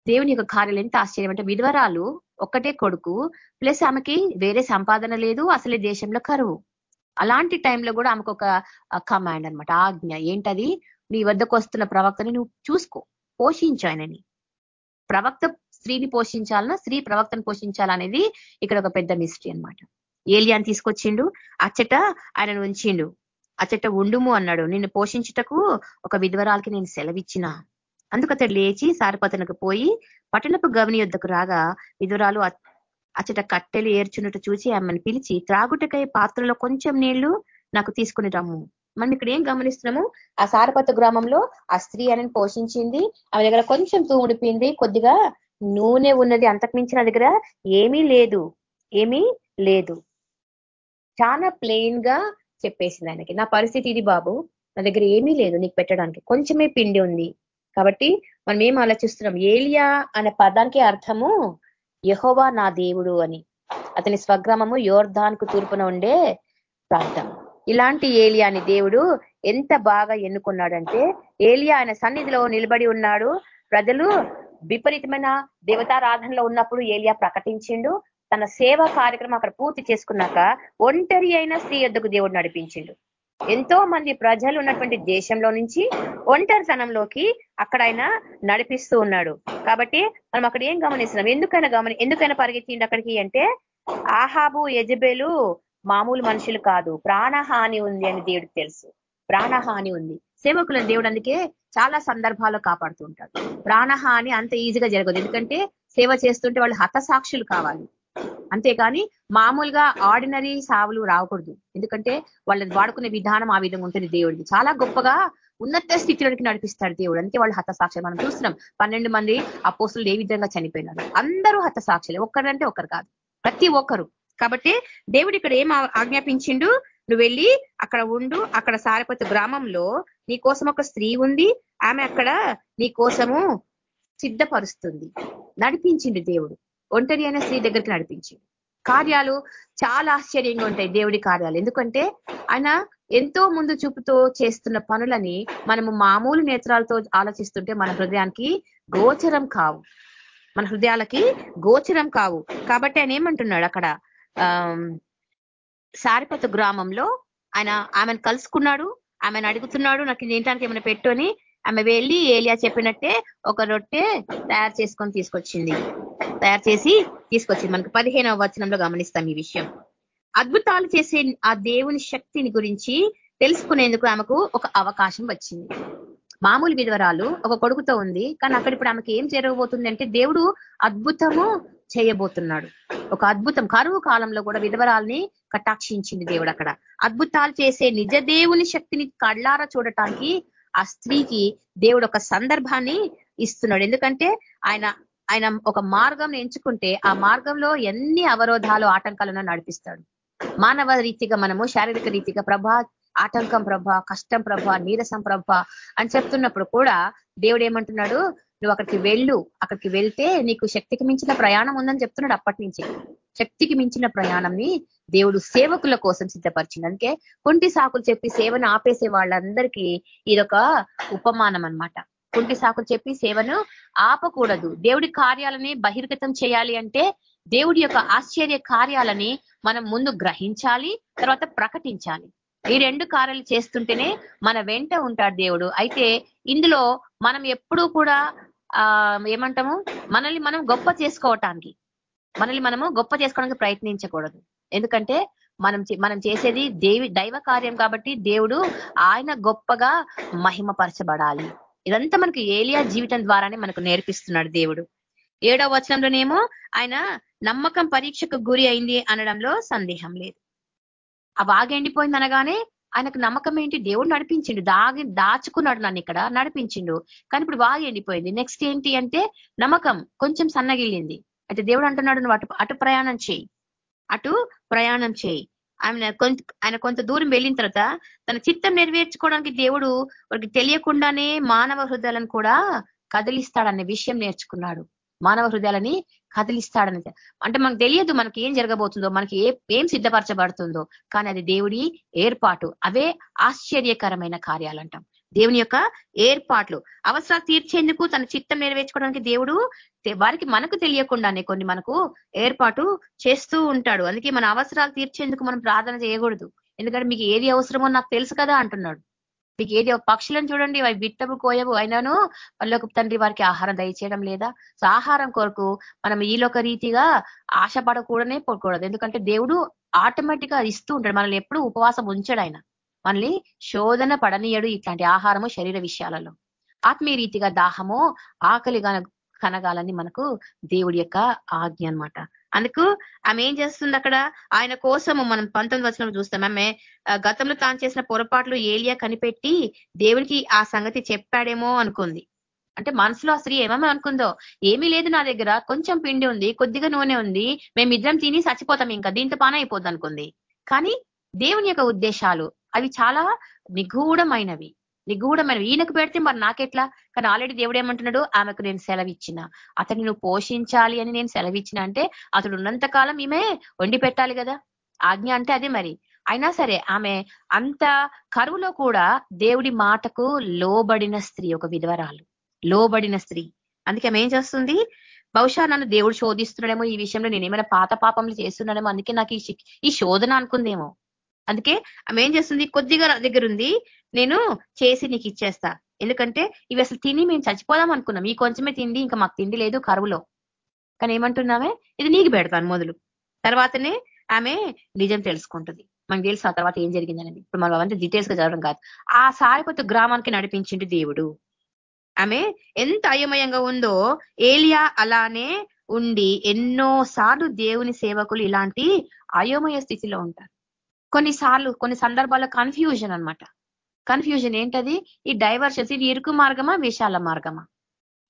దేవుని యొక్క కార్యాలు ఎంత ఆశ్చర్యం అంటే విధవరాలు ఒక్కటే కొడుకు ప్లస్ ఆమెకి వేరే సంపాదన లేదు అసలే దేశంలో కరువు. అలాంటి టైంలో కూడా ఆమెకు ఒక కమాండ్ అనమాట ఆజ్ఞ ఏంటది? నీ వద్దకు వస్తున్న ప్రవక్తని నువ్వు చూసుకో పోషించు ఆయనని. ప్రవక్త స్త్రీని పోషించాలన్నా స్త్రీ ప్రవక్తను పోషించాలనేది ఇక్కడ ఒక పెద్ద మిస్టరీ అనమాట ఏలియాని తీసుకొచ్చిండు అచ్చట ఆయనను ఉంచిండు అచ్చట ఉండుము అన్నాడు. నిన్ను పోషించుటకు ఒక విధ్వరాలకి నేను సెలవిచ్చిన అందుకు అతడు లేచి సారపతనకు పోయి పట్టణపు గవని యుద్ధకు రాగా విధురాలు అచ్చట కట్టెలు ఏర్చున్నట్టు చూసి ఆమెను పిలిచి త్రాగుటకై పాత్రలో కొంచెం నీళ్ళు నాకు తీసుకుని రమ్ము. మనం ఇక్కడ ఏం గమనిస్తున్నాము? ఆ సారపత గ్రామంలో ఆ స్త్రీ అని పోషించింది. ఆమె దగ్గర కొంచెం తూముడిపోయింది కొద్దిగా నూనె ఉన్నది. అంతకు నా దగ్గర ఏమీ లేదు. ఏమీ లేదు. చాలా ప్లెయిన్గా చెప్పేసింది ఆయనకి. నా పరిస్థితి ఇది బాబు. నా దగ్గర ఏమీ లేదు నీకు పెట్టడానికి. కొంచెమే పిండి ఉంది. కాబట్టి మనం ఏం ఆలోచిస్తున్నాం? ఏలియా అనే పదానికి అర్థము యహోవా నా దేవుడు అని. అతని స్వగ్రామము యోర్ధాన్కు తూర్పున ఉండే ప్రాంతం. ఇలాంటి ఏలియా అని దేవుడు ఎంత బాగా ఎన్నుకున్నాడంటే ఏలియా ఆయన సన్నిధిలో నిలబడి ఉన్నాడు. ప్రజలు విపరీతమైన దేవతారాధనలో ఉన్నప్పుడు ఏలియా ప్రకటించిండు. తన సేవా కార్యక్రమం అక్కడ పూర్తి చేసుకున్నాక ఒంటరి అయిన స్త్రీ ఎద్దుకు దేవుడు నడిపించిండు. ఎంతో మంది ప్రజలు ఉన్నటువంటి దేశంలో నుంచి ఒంటరితనంలోకి అక్కడ ఆయన నడిపిస్తూ ఉన్నాడు. కాబట్టి మనం అక్కడ ఏం గమనిస్తున్నాం? ఎందుకైనా గమని ఎందుకైనా పరిగెత్తిండి అక్కడికి అంటే ఆహాబు యజబేలు మామూలు మనుషులు కాదు. ప్రాణహాని ఉంది అని దేవుడికి తెలుసు. ప్రాణహాని ఉంది. సేవకులను దేవుడు అందుకే చాలా సందర్భాల్లో కాపాడుతూ ఉంటాడు. ప్రాణహాని అంత ఈజీగా జరగదు. ఎందుకంటే సేవ చేస్తుంటే వాళ్ళు హతసాక్షులు కావాలి. అంతేకాని మామూలుగా ఆర్డినరీ సావులు రాకూడదు. ఎందుకంటే వాళ్ళని వాడుకునే విధానం ఆ విధంగా ఉంటుంది దేవుడికి. చాలా గొప్పగా ఉన్నత స్థితిలోకి నడిపిస్తాడు దేవుడు. అంతే వాళ్ళు హతసాక్షులు. మనం చూస్తున్నాం పన్నెండు మంది అపోసులు ఏ విధంగా చనిపోయినారు. అందరూ హతసాక్షులే. ఒక్కరంటే ఒక్కరు కాదు. ప్రతి ఒక్కరు. కాబట్టి దేవుడు ఇక్కడ ఏం ఆజ్ఞాపించిండు? నువ్వు వెళ్ళి అక్కడ ఉండు. అక్కడ సారపతి గ్రామంలో నీ కోసం ఒక స్త్రీ ఉంది. ఆమె అక్కడ నీ కోసము సిద్ధపరుస్తుంది. నడిపించిండు దేవుడు. ఒంటరి అయిన స్త్రీ దగ్గరికి నడిపించి కార్యాలు చాలా ఆశ్చర్యంగా ఉంటాయి దేవుడి కార్యాలు. ఎందుకంటే ఆయన ఎంతో ముందు చూపుతో చేస్తున్న పనులని మనము మామూలు నేత్రాలతో ఆలోచిస్తుంటే మన హృదయానికి గోచరం కావు. మన హృదయాలకి గోచరం కావు. కాబట్టి ఆయన ఏమంటున్నాడు అక్కడ? సారిపత గ్రామంలో ఆయన ఆమెను కలుసుకున్నాడు ఆమెను అడుగుతున్నాడు నాకు ఏంటానికి ఏమైనా పెట్టు అని ఆమె వెళ్ళి ఏలియా చెప్పినట్టే ఒక రొట్టె తయారు చేసుకొని తీసుకొచ్చింది. తయారు చేసి తీసుకొచ్చింది. మనకు పదిహేనవ వచనంలో గమనిస్తాం ఈ విషయం. అద్భుతాలు చేసే ఆ దేవుని శక్తిని గురించి తెలుసుకునేందుకు ఆమెకు ఒక అవకాశం వచ్చింది. మామూలు విధవరాలు ఒక కొడుకుతో ఉంది. కానీ అక్కడ ఇప్పుడు ఆమెకి ఏం జరగబోతుంది అంటే దేవుడు అద్భుతము చేయబోతున్నాడు. ఒక అద్భుతం కరువు కాలంలో కూడా విధవరాల్ని కటాక్షించింది దేవుడు అక్కడ. అద్భుతాలు చేసే నిజ దేవుని శక్తిని కళ్ళారా చూడటానికి ఆ స్త్రీకి దేవుడు ఒక సందర్భాన్ని ఇస్తున్నాడు. ఎందుకంటే ఆయన ఆయన ఒక మార్గం ఎంచుకుంటే ఆ మార్గంలో ఎన్ని అవరోధాలు ఆటంకాలను నడిపిస్తాడు. మానవ రీతిగా మనము శారీరక రీతిగా ప్రభా ఆటంకం ప్రభ కష్టం ప్రభ నీరసం ప్రభ అని చెప్తున్నప్పుడు కూడా దేవుడు ఏమంటున్నాడు? నువ్వు అక్కడికి వెళ్ళు అక్కడికి వెళ్తే నీకు శక్తికి మించిన ప్రయాణం ఉందని చెప్తున్నాడు అప్పటి నుంచి. శక్తికి మించిన ప్రయాణంని దేవుడు సేవకుల కోసం సిద్ధపరిచింది అందుకే కుంటి సాకులు చెప్పి సేవను ఆపేసే వాళ్ళందరికీ ఇదొక ఉపమానం అనమాట కుంటి సాకులు చెప్పి సేవను ఆపకూడదు. దేవుడి కార్యాలని బహిర్గతం చేయాలి అంటే దేవుడి యొక్క ఆశ్చర్య కార్యాలని మనం ముందు గ్రహించాలి తర్వాత ప్రకటించాలి. ఈ రెండు కార్యాలు చేస్తుంటేనే మన వెంట ఉంటాడు దేవుడు. అయితే ఇందులో మనం ఎప్పుడూ కూడా ఏమంటాము? మనల్ని మనం గొప్ప చేసుకోవటానికి. మనల్ని మనము గొప్ప చేసుకోవడానికి ప్రయత్నించకూడదు. ఎందుకంటే మనం మనం చేసేది దేవి దైవ కార్యం కాబట్టి దేవుడు ఆయన గొప్పగా మహిమపరచబడాలి. ఇదంతా మనకు ఏలియా జీవితం ద్వారానే మనకు నేర్పిస్తున్నాడు దేవుడు. ఏడవ వచనంలోనేమో ఆయన నమ్మకం పరీక్షకు గురి అయింది అనడంలో సందేహం లేదు. ఆ బాగా ఎండిపోయింది అనగానే ఆయనకు నమ్మకం ఏంటి? దేవుడు నడిపించిండు. దాగి దాచుకున్నాడు నన్ను ఇక్కడ నడిపించిండు. కానీ ఇప్పుడు బాగా ఎండిపోయింది. నెక్స్ట్ ఏంటి అంటే నమ్మకం కొంచెం సన్నగిల్లింది. అయితే దేవుడు అంటున్నాడు నువ్వు అటు అటు ప్రయాణం చేయి. అటు ప్రయాణం చేయి. ఆయన కొంత ఆయన కొంత దూరం వెళ్ళిన తర్వాత తన చిత్తం నెరవేర్చుకోవడానికి దేవుడు వాడికి తెలియకుండానే మానవ హృదయాలను కూడా కదిలిస్తాడనే విషయం నేర్చుకున్నాడు. మానవ హృదయాలని కదిలిస్తాడని అంటే మనకు తెలియదు మనకి ఏం జరగబోతుందో మనకి ఏ ఏం సిద్ధపరచబడుతుందో కానీ అది దేవుడి ఏర్పాటు. అవే ఆశ్చర్యకరమైన కార్యాలు అంటాం దేవుని యొక్క ఏర్పాట్లు. అవసరాలు తీర్చేందుకు తన చిత్తం నెరవేర్చుకోవడానికి దేవుడు వారికి మనకు తెలియకుండానే కొన్ని మనకు ఏర్పాటు చేస్తూ ఉంటాడు. అందుకే మన అవసరాలు తీర్చేందుకు మనం ప్రార్థన చేయకూడదు. ఎందుకంటే మీకు ఏది అవసరమో నాకు తెలుసు కదా అంటున్నాడు. మీకు ఏది పక్షులను చూడండి అవి బిట్టము కోయవు. అయినాను వాళ్ళకు తండ్రి వారికి ఆహారం దయచేయడం లేదా? సో ఆహారం కొరకు మనం ఈలోక రీతిగా ఆశపడకూడనే పోకూడదు ఎందుకంటే దేవుడు ఆటోమేటిక్గా ఇస్తూ ఉంటాడు. మనల్ని ఎప్పుడు ఉపవాసం ఉంచాడు ఆయన. మనల్ని శోధన పడనీయడు ఇట్లాంటి ఆహారము శరీర విషయాలలో. ఆత్మీయ రీతిగా దాహము ఆకలి కనగాలని మనకు దేవుడి యొక్క ఆజ్ఞ అనమాట అందుకు ఆమె ఏం చేస్తుంది అక్కడ? ఆయన కోసము మనం పంతొమ్మిది వచ్చిన చూస్తాం. ఆమె గతంలో తాను చేసిన పొరపాట్లు ఏలియా కనిపెట్టి దేవునికి ఆ సంగతి చెప్పాడేమో అనుకుంది. అంటే మనసులో ఆ స్త్రీ ఏమేమో అనుకుందో? ఏమీ లేదు నా దగ్గర కొంచెం పిండి ఉంది కొద్దిగా నూనె ఉంది మేమిద్దరం తిని చచ్చిపోతాం ఇంకా దీంతో పాన అయిపోద్ది అనుకుంది. కానీ దేవుని యొక్క ఉద్దేశాలు అవి చాలా నిగూఢమైనవి. నిగూఢమైన ఈయనకు పెడితే మరి నాకెట్లా? కానీ ఆల్రెడీ దేవుడు ఏమంటున్నాడు ఆమెకు నేను సెలవిచ్చిన. అతన్ని నువ్వు పోషించాలి అని నేను సెలవిచ్చిన అంటే అతడు ఉన్నంత కాలం ఈమె వండి పెట్టాలి కదా ఆజ్ఞ అంటే అదే మరి. అయినా సరే ఆమె అంత కరువులో కూడా దేవుడి మాటకు లోబడిన స్త్రీ ఒక విధవరాలు. లోబడిన స్త్రీ. అందుకే ఆమె ఏం చేస్తుంది? బహుశా నన్ను దేవుడు శోధిస్తున్నాడేమో ఈ విషయంలో నేను ఏమైనా పాత పాపములు చేస్తున్నాడేమో అందుకే నాకు ఈ శోధన అనుకుందేమో. అందుకే ఆమె ఏం చేస్తుంది? కొద్దిగా దగ్గర ఉంది నేను చేసి నీకు ఇచ్చేస్తా. ఎందుకంటే ఇవి అసలు తిని మేము చచ్చిపోదాం అనుకున్నాం. ఈ కొంచెమే తిండి ఇంకా మాకు తిండి లేదు కరువులో. కానీ ఏమంటున్నామే ఇది నీకు పెడతాను మొదలు. తర్వాతనే ఆమె నిజం తెలుసుకుంటుంది. మనకు తెలుసు ఆ తర్వాత ఏం జరిగిందనేది. ఇప్పుడు మనం అవంతా డీటెయిల్స్గా చదవడం కాదు. ఆ సాయపత గ్రామానికి నడిపించింది దేవుడు. ఆమె ఎంత అయోమయంగా ఉందో ఏలియా అలానే ఉండి ఎన్నో సార్లు దేవుని సేవకులు ఇలాంటి అయోమయ స్థితిలో ఉంటారు. కొన్నిసార్లు కొన్ని సందర్భాల్లో కన్ఫ్యూజన్ అనమాట కన్ఫ్యూజన్ ఏంటది? ఈ డైవర్షన్స్ ఇది ఇరుకు మార్గమా విశాల మార్గమా?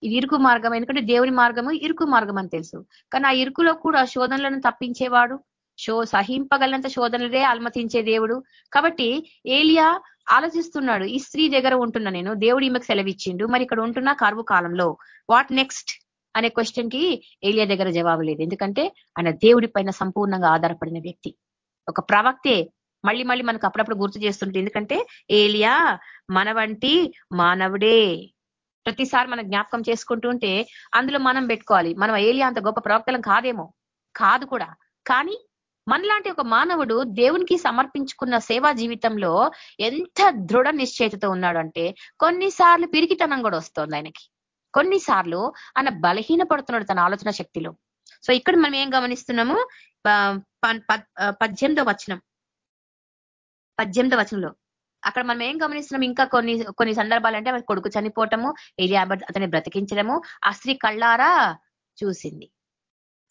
ఇది ఇరుకు మార్గం ఎందుకంటే దేవుని మార్గము ఇరుకు మార్గం అని తెలుసు. కానీ ఆ ఇరుకులో కూడా శోధనలను తప్పించేవాడు. శో సహింపగలంత శోధనలే అనుమతించే దేవుడు. కాబట్టి ఏలియా ఆలోచిస్తున్నాడు ఈ స్త్రీ దగ్గర ఉంటున్నా నేను దేవుడు ఈమెకు సెలవిచ్చిండు. మరి ఇక్కడ ఉంటున్నా కరువు కాలంలో. వాట్ నెక్స్ట్ అనే క్వశ్చన్కి ఏలియా దగ్గర జవాబు లేదు. ఎందుకంటే ఆయన దేవుడి పైన సంపూర్ణంగా ఆధారపడిన వ్యక్తి. ఒక ప్రవక్తే మళ్ళీ మళ్ళీ మనకు అప్పుడప్పుడు గుర్తు చేస్తుంటే ఎందుకంటే ఏలియా మన వంటి మానవుడే. ప్రతిసారి మనం జ్ఞాపకం చేసుకుంటూ ఉంటే అందులో మనం పెట్టుకోవాలి. మనం ఏలియా అంత గొప్ప ప్రవక్తలం కాదేమో. కాదు కూడా. కానీ మనలాంటి ఒక మానవుడు దేవునికి సమర్పించుకున్న సేవా జీవితంలో ఎంత దృఢ నిశ్చయితతో ఉన్నాడు అంటే కొన్నిసార్లు పిరికితనం కూడా వస్తుంది ఆయనకి. కొన్నిసార్లు ఆయన బలహీన పడుతున్నాడు తన ఆలోచన శక్తిలో. సో ఇక్కడ మనం ఏం గమనిస్తున్నాము? పద్దెనిమిదో వచనం. పద్దెనిమిది వచనంలో. అక్కడ మనం ఏం గమనిస్తున్నాం? ఇంకా కొన్ని కొన్ని సందర్భాలు అంటే కొడుకు చనిపోవటము ఏరియా అతన్ని బ్రతికించడము ఆ స్త్రీ కళ్ళారా చూసింది.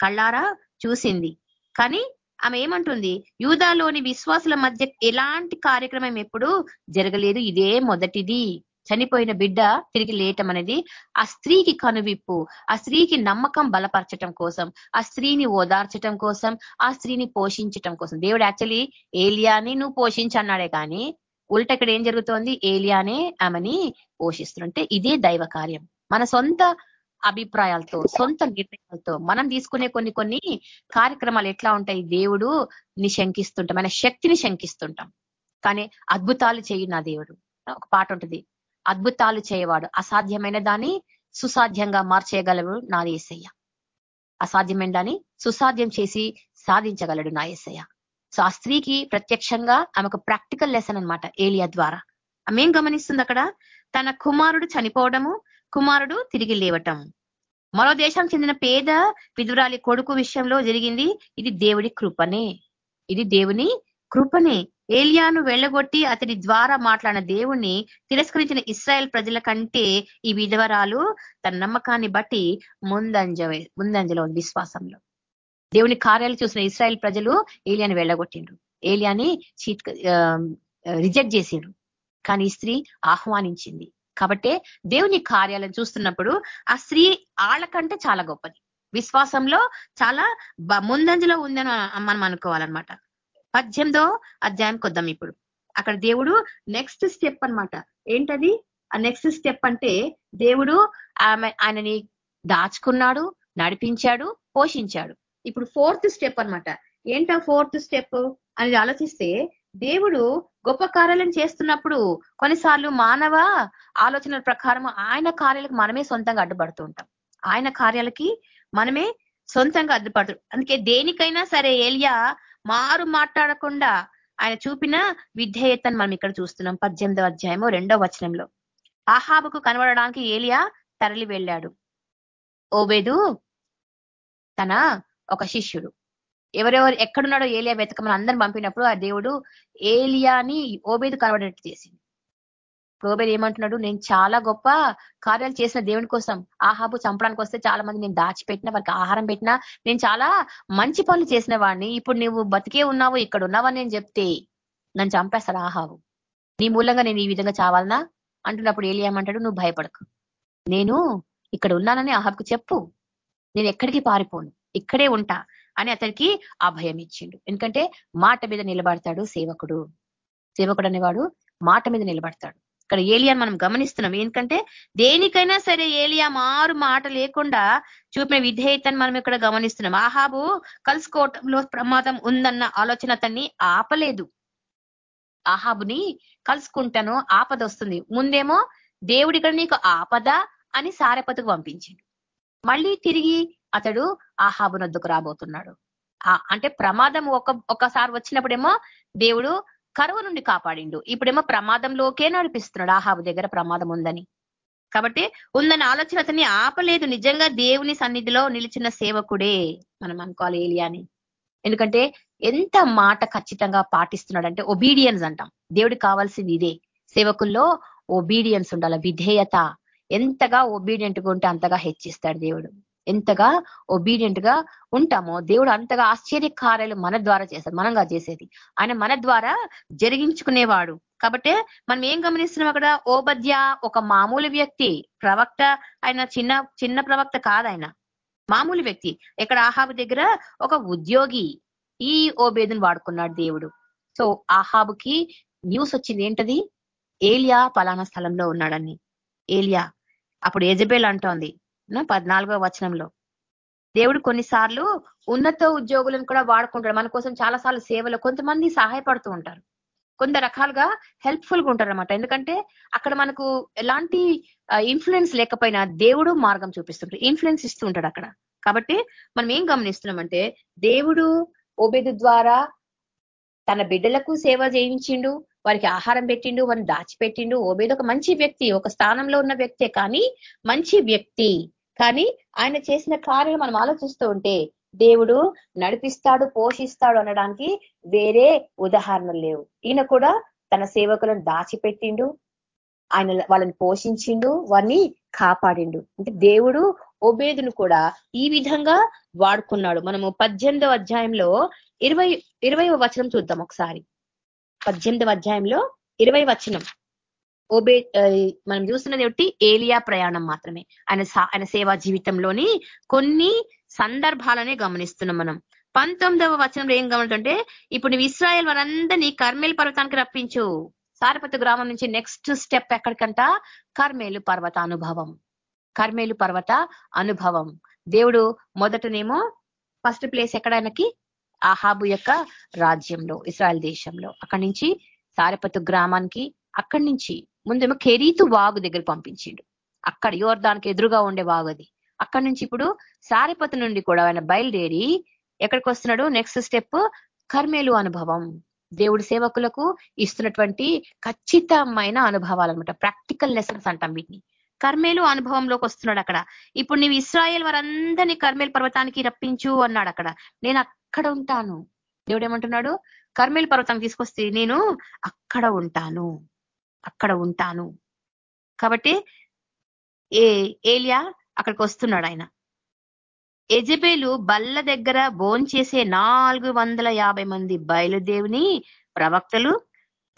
కళ్ళారా చూసింది. కానీ ఆమె ఏమంటుంది? యూదాలోని విశ్వాసుల మధ్య ఎలాంటి కార్యక్రమం ఎప్పుడు జరగలేదు. ఇదే మొదటిది. చనిపోయిన బిడ్డ తిరిగి లేయటం అనేది ఆ స్త్రీకి కనువిప్పు ఆ స్త్రీకి నమ్మకం బలపరచటం కోసం ఆ స్త్రీని ఓదార్చటం కోసం ఆ స్త్రీని పోషించటం కోసం. దేవుడు యాక్చువల్లీ ఏలియాని నువ్వు పోషించన్నాడే కానీ ఉల్ట ఇక్కడ ఏం జరుగుతోంది? ఏలియానే ఆమెని పోషిస్తుంటే ఇదే దైవ కార్యం. మన సొంత అభిప్రాయాలతో సొంత నిర్ణయాలతో మనం తీసుకునే కొన్ని కొన్ని కార్యక్రమాలు ఎట్లా ఉంటాయి? దేవుడు ని శంకిస్తుంటాం ఆయన శక్తిని శంకిస్తుంటాం. కానీ అద్భుతాలు చేయు నా దేవుడు. ఒక పాట ఉంటుంది. అద్భుతాలు చేయవాడు. అసాధ్యమైన దాన్ని సుసాధ్యంగా మార్చేయగలడు నా ఏసయ్య. అసాధ్యమైన దాన్ని సుసాధ్యం చేసి సాధించగలడు నా ఏసయ్య. సో ఆ స్త్రీకి ప్రత్యక్షంగా ఆమెకు ప్రాక్టికల్ లెసన్ అనమాట ఏలియా ద్వారా. ఆమె గమనిస్తుంది అక్కడ? తన కుమారుడు చనిపోవడము కుమారుడు తిరిగి లేవటం. మరో దేశం చెందిన పేద విధురాలి కొడుకు విషయంలో జరిగింది. ఇది దేవుడి కృపనే. ఇది దేవుని కృపనే. ఏలియాను వెళ్ళగొట్టి అతడి ద్వారా మాట్లాడిన దేవుణ్ణి తిరస్కరించిన ఇస్రాయల్ ప్రజల కంటే ఈ విధవరాలు తన నమ్మకాన్ని బట్టి ముందంజ ముందంజలో ఉంది విశ్వాసంలో. దేవుని కార్యాలు చూసిన ఇస్రాయల్ ప్రజలు ఏలియాని వెళ్ళగొట్టిండ్రు. ఏలియాని రిజెక్ట్ చేసిండ్రు. కానీ ఈ స్త్రీ ఆహ్వానించింది. కాబట్టే దేవుని కార్యాలను చూస్తున్నప్పుడు ఆ స్త్రీ ఆళ్ళకంటే చాలా గొప్పది. విశ్వాసంలో చాలా ముందంజలో ఉందని మనం అనుకోవాలన్నమాట. పద్దెనిమిదో అధ్యాయం కొద్దాం ఇప్పుడు. అక్కడ దేవుడు నెక్స్ట్ స్టెప్ అనమాట ఏంటది? ఆ నెక్స్ట్ స్టెప్ అంటే దేవుడు ఆమె ఆయనని దాచుకున్నాడు నడిపించాడు పోషించాడు. ఇప్పుడు ఫోర్త్ స్టెప్ అనమాట ఏంటా ఫోర్త్ స్టెప్ అనేది ఆలోచిస్తే దేవుడు గొప్ప కార్యాలను చేస్తున్నప్పుడు కొన్నిసార్లు మానవ ఆలోచనల ప్రకారం ఆయన కార్యాలకు మనమే సొంతంగా అడ్డుపడుతూ ఉంటాం. ఆయన కార్యాలకి మనమే సొంతంగా అడ్డుపడుతు అందుకే దేనికైనా సరే ఏలియా మారు మాట్లాడకుండా ఆయన చూపిన విధేయతను మనం ఇక్కడ చూస్తున్నాం. పద్దెనిమిదవ అధ్యాయము రెండవ వచనంలో. ఆహాబుకు కనబడడానికి ఏలియా తరలి వెళ్ళాడు. ఓబేదు తన ఒక శిష్యుడు. ఎవరెవరు ఎక్కడున్నాడో ఏలియా వెతకమని అందరిని పంపినప్పుడు ఆ దేవుడు ఏలియాని ఓబేదు కనబడేట్టు చేసింది. ప్రోబేర్ ఏమంటున్నాడు నేను చాలా గొప్ప కార్యాలు చేసిన దేవుని కోసం ఆహాబు చంపడానికి వస్తే చాలా మంది నేను దాచిపెట్టిన వారికి ఆహారం పెట్టినా నేను చాలా మంచి పనులు చేసిన వాడిని ఇప్పుడు నువ్వు బతికే ఉన్నావు ఇక్కడ ఉన్నావని నేను చెప్తే నన్ను చంపేస్తాడు ఆహాబు? నీ మూలంగా నేను ఈ విధంగా చావాలనా? అంటున్నప్పుడు ఏలి ఏమంటాడు నువ్వు భయపడకు. నేను ఇక్కడ ఉన్నానని ఆహాబ్కు చెప్పు. నేను ఎక్కడికి పారిపోను? ఇక్కడే ఉంటా అని అతనికి ఆ భయం ఇచ్చిండు. ఎందుకంటే మాట మీద నిలబడతాడు సేవకుడు. సేవకుడు అనేవాడు మాట మీద నిలబడతాడు. ఇక్కడ ఏలియా మనం గమనిస్తున్నాం. ఎందుకంటే దేనికైనా సరే ఏలియా మారు మాట లేకుండా చూపిన విధేయతను మనం ఇక్కడ గమనిస్తున్నాం. ఆహాబు కలుసుకోవటంలో ప్రమాదం ఉందన్న ఆలోచన అతన్ని ఆపలేదు. ఆహాబుని కలుసుకుంటాను ఆపద వస్తుంది. ముందేమో దేవుడి ఇక్కడ నీకు ఆపద అని సారెపతకు పంపించిండు. మళ్ళీ తిరిగి అతడు ఆహాబు నద్దుకు రాబోతున్నాడు. అంటే ప్రమాదం ఒక ఒకసారి వచ్చినప్పుడేమో దేవుడు కరువు నుండి కాపాడిండు. ఇప్పుడేమో ప్రమాదంలోకే నడిపిస్తున్నాడు ఆహాబు దగ్గర ప్రమాదం ఉందని కాబట్టి ఉందని ఆలోచన అతన్ని ఆపలేదు. నిజంగా దేవుని సన్నిధిలో నిలిచిన సేవకుడే మనం అనుకోవాలి ఏలియాని. ఎందుకంటే ఎంత మాట ఖచ్చితంగా పాటిస్తున్నాడు అంటే ఒబీడియన్స్ అంటాం. దేవుడికి కావాల్సింది ఇదే. సేవకుల్లో ఒబీడియన్స్ ఉండాలి. విధేయత. ఎంతగా ఒబీడియంట్గా ఉంటే అంతగా హెచ్చిస్తాడు దేవుడు. ఎంతగా ఒబీడియంట్గా ఉంటామో దేవుడు అంతగా ఆశ్చర్య కార్యాలు మన ద్వారా చేస్తాడు మనంగా చేసేది. ఆయన మన ద్వారా జరిగించుకునేవాడు. కాబట్టి మనం ఏం గమనిస్తున్నాం అక్కడ? ఓబద్య ఒక మామూలు వ్యక్తి ప్రవక్త ఆయన చిన్న చిన్న ప్రవక్త కాదు ఆయన. మామూలు వ్యక్తి. ఇక్కడ ఆహాబు దగ్గర ఒక ఉద్యోగి ఈ ఓబేదును వాడుకున్నాడు దేవుడు. సో ఆహాబుకి న్యూస్ వచ్చింది ఏంటది? ఏలియా పలానా స్థలంలో ఉన్నాడని. ఏలియా అప్పుడు ఎజబేల్ అంటోంది పద్నాలుగో వచనంలో. దేవుడు కొన్నిసార్లు ఉన్నత ఉద్యోగులను కూడా వాడుకుంటాడు. మన కోసం చాలా సార్లు సేవలు కొంతమంది సహాయపడుతూ ఉంటారు. కొంత రకాలుగా హెల్ప్ఫుల్గా ఉంటారు ఎందుకంటే అక్కడ మనకు ఎలాంటి ఇన్ఫ్లుయెన్స్ లేకపోయినా దేవుడు మార్గం చూపిస్తుంటాడు. ఇన్ఫ్లుయెన్స్ ఇస్తూ ఉంటాడు అక్కడ. కాబట్టి మనం ఏం గమనిస్తున్నామంటే దేవుడు ఓబెదు ద్వారా తన బిడ్డలకు సేవ చేయించిండు వారికి ఆహారం పెట్టిండు వారిని దాచిపెట్టిండు. ఓబేది ఒక మంచి వ్యక్తి ఒక స్థానంలో ఉన్న వ్యక్తే కానీ మంచి వ్యక్తి కానీ ఆయన చేసిన కార్యం మనం ఆలోచిస్తూ ఉంటే దేవుడు నడిపిస్తాడు పోషిస్తాడు అనడానికి వేరే ఉదాహరణలు లేవు. ఈయన కూడా తన సేవకులను దాచిపెట్టిండు. ఆయన వాళ్ళని పోషించిండు వారిని కాపాడిండు. అంటే దేవుడు ఒబేదును కూడా ఈ విధంగా వాడుకున్నాడు. మనము పద్దెనిమిదవ అధ్యాయంలో ఇరవై ఇరవై వచనం చూద్దాం ఒకసారి. పద్దెనిమిదవ అధ్యాయంలో ఇరవై వచనం. ఓబే మనం చూస్తున్నది ఒకటి ఏలియా ప్రయాణం మాత్రమే. ఆయన ఆయన సేవా జీవితంలోని కొన్ని సందర్భాలనే గమనిస్తున్నాం మనం. పంతొమ్మిదవ వచనంలో ఏం గమనింటే ఇప్పుడు నువ్వు ఇస్రాయల్ వారందరినీ కర్మేలు పర్వతానికి రప్పించు. సారపతి గ్రామం నుంచి నెక్స్ట్ స్టెప్ ఎక్కడికంట? కర్మేలు పర్వత అనుభవం. కర్మేలు పర్వత అనుభవం. దేవుడు మొదటనేమో ఫస్ట్ ప్లేస్ ఎక్కడానికి ఆహాబు యొక్క రాజ్యంలో ఇస్రాయల్ దేశంలో. అక్కడి నుంచి సారపతు గ్రామానికి అక్కడి నుంచి ముందేమో కెరీతు వాగు దగ్గర పంపించిండు. అక్కడ యోర్దానికి ఎదురుగా ఉండే వాగు అది. అక్కడి నుంచి ఇప్పుడు సారిపతి నుండి కూడా ఆయన బయలుదేరి ఎక్కడికి వస్తున్నాడు? నెక్స్ట్ స్టెప్ కర్మేలు అనుభవం. దేవుడి సేవకులకు ఇస్తున్నటువంటి ఖచ్చితమైన అనుభవాలు అనమాట ప్రాక్టికల్ లెసన్స్ అంటాం వీటిని. కర్మేలు అనుభవంలోకి వస్తున్నాడు అక్కడ. ఇప్పుడు నీవు ఇస్రాయేల్ వారందరినీ కర్మేలు పర్వతానికి రప్పించు అన్నాడు అక్కడ. నేను అక్కడ ఉంటాను. దేవుడు ఏమంటున్నాడు? కర్మేలు పర్వతానికి తీసుకొస్తే నేను అక్కడ ఉంటాను. అక్కడ ఉంటాను. కాబట్టి ఏ ఏలియా అక్కడికి వస్తున్నాడు ఆయన ఎజబేలు బల్ల దగ్గర చేసే నాలుగు వందల యాభై మంది బయలుదేవిని ప్రవక్తలు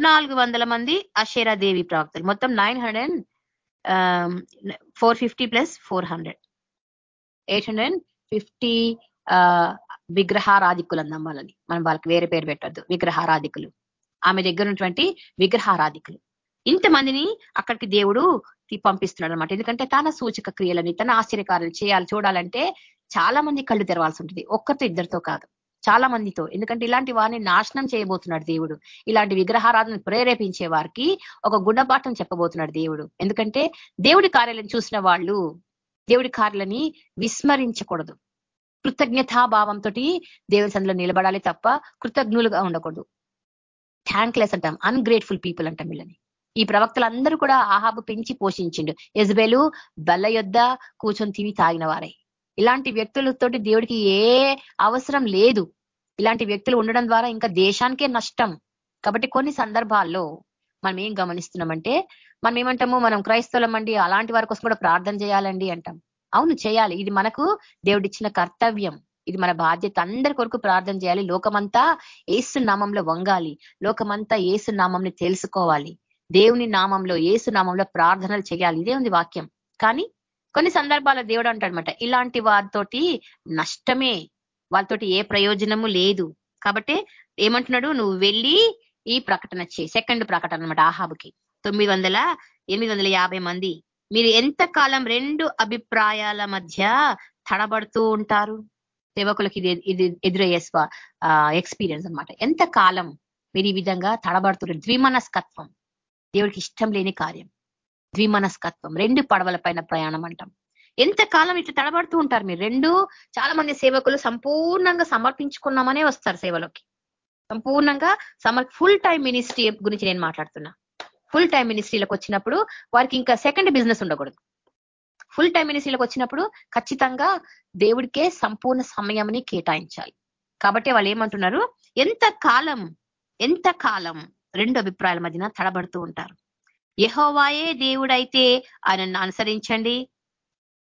నాలుగు వందల మంది అషేరాదేవి ప్రవక్తలు. మొత్తం nine hundred four fifty plus four hundred. Eight hundred fifty విగ్రహారాధికులు అందాం వాళ్ళని. మనం వాళ్ళకి వేరే పేరు పెట్టద్దు. విగ్రహారాధికులు. ఆమె దగ్గర ఉన్నటువంటి విగ్రహారాధికులు. ఇంతమందిని అక్కడికి దేవుడు పంపిస్తున్నాడు అనమాట ఎందుకంటే తన సూచక క్రియలని తన ఆశ్చర్యకారులు చేయాలి చూడాలంటే చాలా మంది కళ్ళు తెరవాల్సి ఉంటుంది. ఒక్కరితో ఇద్దరితో కాదు. చాలా మందితో. ఎందుకంటే ఇలాంటి వారిని నాశనం చేయబోతున్నాడు దేవుడు. ఇలాంటి విగ్రహారాధన ప్రేరేపించే వారికి ఒక గుణపాఠం చెప్పబోతున్నాడు దేవుడు. ఎందుకంటే దేవుడి కార్యాలను చూసిన వాళ్ళు దేవుడి కార్యాలని విస్మరించకూడదు. కృతజ్ఞతాభావంతో దేవుని సందులో నిలబడాలి తప్ప కృతజ్ఞులుగా ఉండకూడదు. థ్యాంక్లెస్ అంటాం. అన్గ్రేట్ఫుల్ పీపుల్ అంటాం వీళ్ళని. ఈ ప్రవక్తలందరూ కూడా ఆహాబు పెంచి పోషించిండు. యజ్బేలు బల్ల యొద్ద కూర్చొని తిని తాగిన వారే ఇలాంటి వ్యక్తులతోటి దేవుడికి ఏ అవసరం లేదు. ఇలాంటి వ్యక్తులు ఉండడం ద్వారా ఇంకా దేశానికే నష్టం. కాబట్టి కొన్ని సందర్భాల్లో మనం ఏం గమనిస్తున్నామంటే మనం ఏమంటాము మనం క్రైస్తవులం అండి అలాంటి వారి కోసం కూడా ప్రార్థన చేయాలండి అంటాం. అవును చేయాలి. ఇది మనకు దేవుడిచ్చిన కర్తవ్యం. ఇది మన బాధ్యత. అందరి కొరకు ప్రార్థన చేయాలి. లోకమంతా ఏసు నామంలో వంగాలి. లోకమంతా ఏసు నామంని తెలుసుకోవాలి. దేవుని నామంలో ఏసు నామంలో ప్రార్థనలు చేయాలి. ఇదే ఉంది వాక్యం. కానీ కొన్ని సందర్భాల దేవుడు అంటాడనమాట ఇలాంటి వారితోటి నష్టమే. వాళ్ళతోటి ఏ ప్రయోజనము లేదు. కాబట్టి ఏమంటున్నాడు? నువ్వు వెళ్ళి ఈ ప్రకటన చేయి. సెకండ్ ప్రకటన అనమాట ఆహాబుకి. తొమ్మిది వందల ఎనిమిది వందల యాభై మంది. మీరు ఎంతకాలం రెండు అభిప్రాయాల మధ్య తడబడుతూ ఉంటారు? సేవకులకి ఇది ఇది ఎదురయ్యే ఎక్స్పీరియన్స్ అనమాట ఎంత కాలం మీరు ఈ విధంగా తడబడుతున్నారు ద్విమనస్కత్వం. దేవుడికి ఇష్టం లేని కార్యం. ద్విమనస్కత్వం. రెండు పడవల పైన ప్రయాణం అంటాం. ఎంత కాలం ఇట్లా తడబడుతూ ఉంటారు మీరు? రెండు చాలా మంది సేవకులు సంపూర్ణంగా సమర్పించుకున్నామనే వస్తారు సేవలోకి. సంపూర్ణంగా సమర్ ఫుల్ టైం మినిస్ట్రీ గురించి నేను మాట్లాడుతున్నా. ఫుల్ టైం మినిస్ట్రీలకు వచ్చినప్పుడు వారికి ఇంకా సెకండ్ బిజినెస్ ఉండకూడదు. ఫుల్ టైం మినిస్ట్రీలకు వచ్చినప్పుడు ఖచ్చితంగా దేవుడికే సంపూర్ణ సమయంని కేటాయించాలి. కాబట్టి వాళ్ళు ఏమంటున్నారు? ఎంత కాలం ఎంత కాలం రెండు అభిప్రాయాల మధ్యన తడబడుతూ ఉంటారు. యహోవాయే దేవుడైతే ఆయనను అనుసరించండి.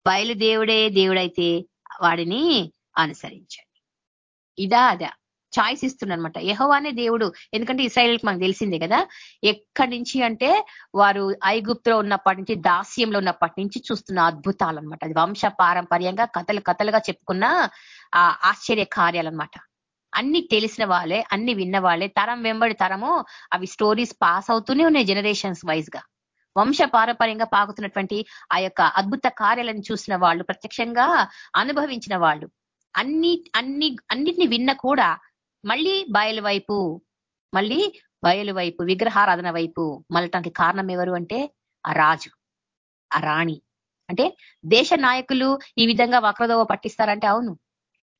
బయలుదేవుడే దేవుడైతే వాడిని అనుసరించండి. ఇదా అదా చాయిస్ ఇస్తుండనమాట యహోవానే దేవుడు. ఎందుకంటే ఇస్రాయల్కి మనకు తెలిసిందే కదా. ఎక్కడి నుంచి అంటే వారు ఐగుప్తులో ఉన్నప్పటి నుంచి దాస్యంలో ఉన్నప్పటి నుంచి చూస్తున్న అద్భుతాలు అనమాట అది వంశ పారంపర్యంగా కథలు కథలుగా చెప్పుకున్న ఆ ఆశ్చర్య కార్యాలన్నమాట అన్ని తెలిసిన వాళ్ళే అన్ని విన్న వాళ్ళే. తరం వెంబడి తరము అవి స్టోరీస్ పాస్ అవుతూనే ఉన్నాయి జనరేషన్స్ వైజ్గా. వంశ పారంపర్యంగా పాకుతున్నటువంటి ఆ యొక్క అద్భుత కార్యాలను చూసిన వాళ్ళు ప్రత్యక్షంగా అనుభవించిన వాళ్ళు అన్ని అన్ని అన్నిటిని విన్న కూడా మళ్ళీ బయలు వైపు మళ్ళీ బయలు వైపు విగ్రహారాధన వైపు మళ్ళటానికి కారణం ఎవరు అంటే ఆ రాజు ఆ రాణి. అంటే దేశ నాయకులు ఈ విధంగా వక్రదోవ పట్టిస్తారంటే అవును.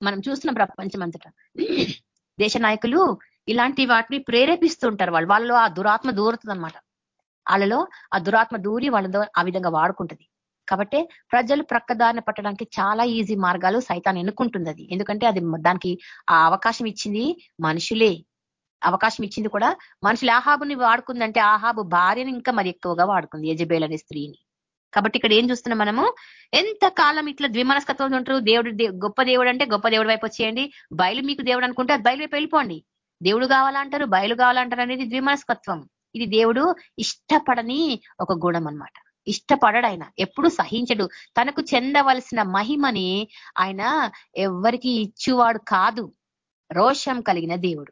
మనం చూస్తున్నాం ప్రపంచం అంతటా దేశ నాయకులు ఇలాంటి వాటిని ప్రేరేపిస్తుంటారు వాళ్ళు. వాళ్ళలో ఆ దురాత్మ దూరుతుంది అనమాట వాళ్ళలో ఆ దురాత్మ దూరి వాళ్ళతో ఆ విధంగా వాడుకుంటది. కాబట్టి ప్రజలు ప్రక్కదారిన పట్టడానికి చాలా ఈజీ మార్గాలు సైతాన్ని ఎన్నుకుంటుంది అది ఎందుకంటే అది దానికి ఆ అవకాశం ఇచ్చింది మనుషులే. అవకాశం ఇచ్చింది కూడా మనుషులు ఆహాబుని వాడుకుందంటే ఆహాబు భార్యను ఇంకా మరి ఎక్కువగా వాడుకుంది యజబేలని అనే స్త్రీని. కాబట్టి ఇక్కడ ఏం చూస్తున్నాం మనము? ఎంత కాలం ఇట్లా ద్విమనస్కత్వం ఉంటారు దేవుడు గొప్ప దేవుడు అంటే గొప్ప దేవుడు వైపు వచ్చేయండి. బయలు మీకు దేవుడు అనుకుంటే అది బయలు వైపు వెళ్ళిపోండి. దేవుడు కావాలంటారు బయలు కావాలంటారు అనేది ద్విమనస్కత్వం. ఇది దేవుడు ఇష్టపడని ఒక గుణం అనమాట ఇష్టపడడు ఆయన. ఎప్పుడు సహించడు. తనకు చెందవలసిన మహిమని ఆయన ఎవరికి ఇచ్చువాడు కాదు. రోషం కలిగిన దేవుడు.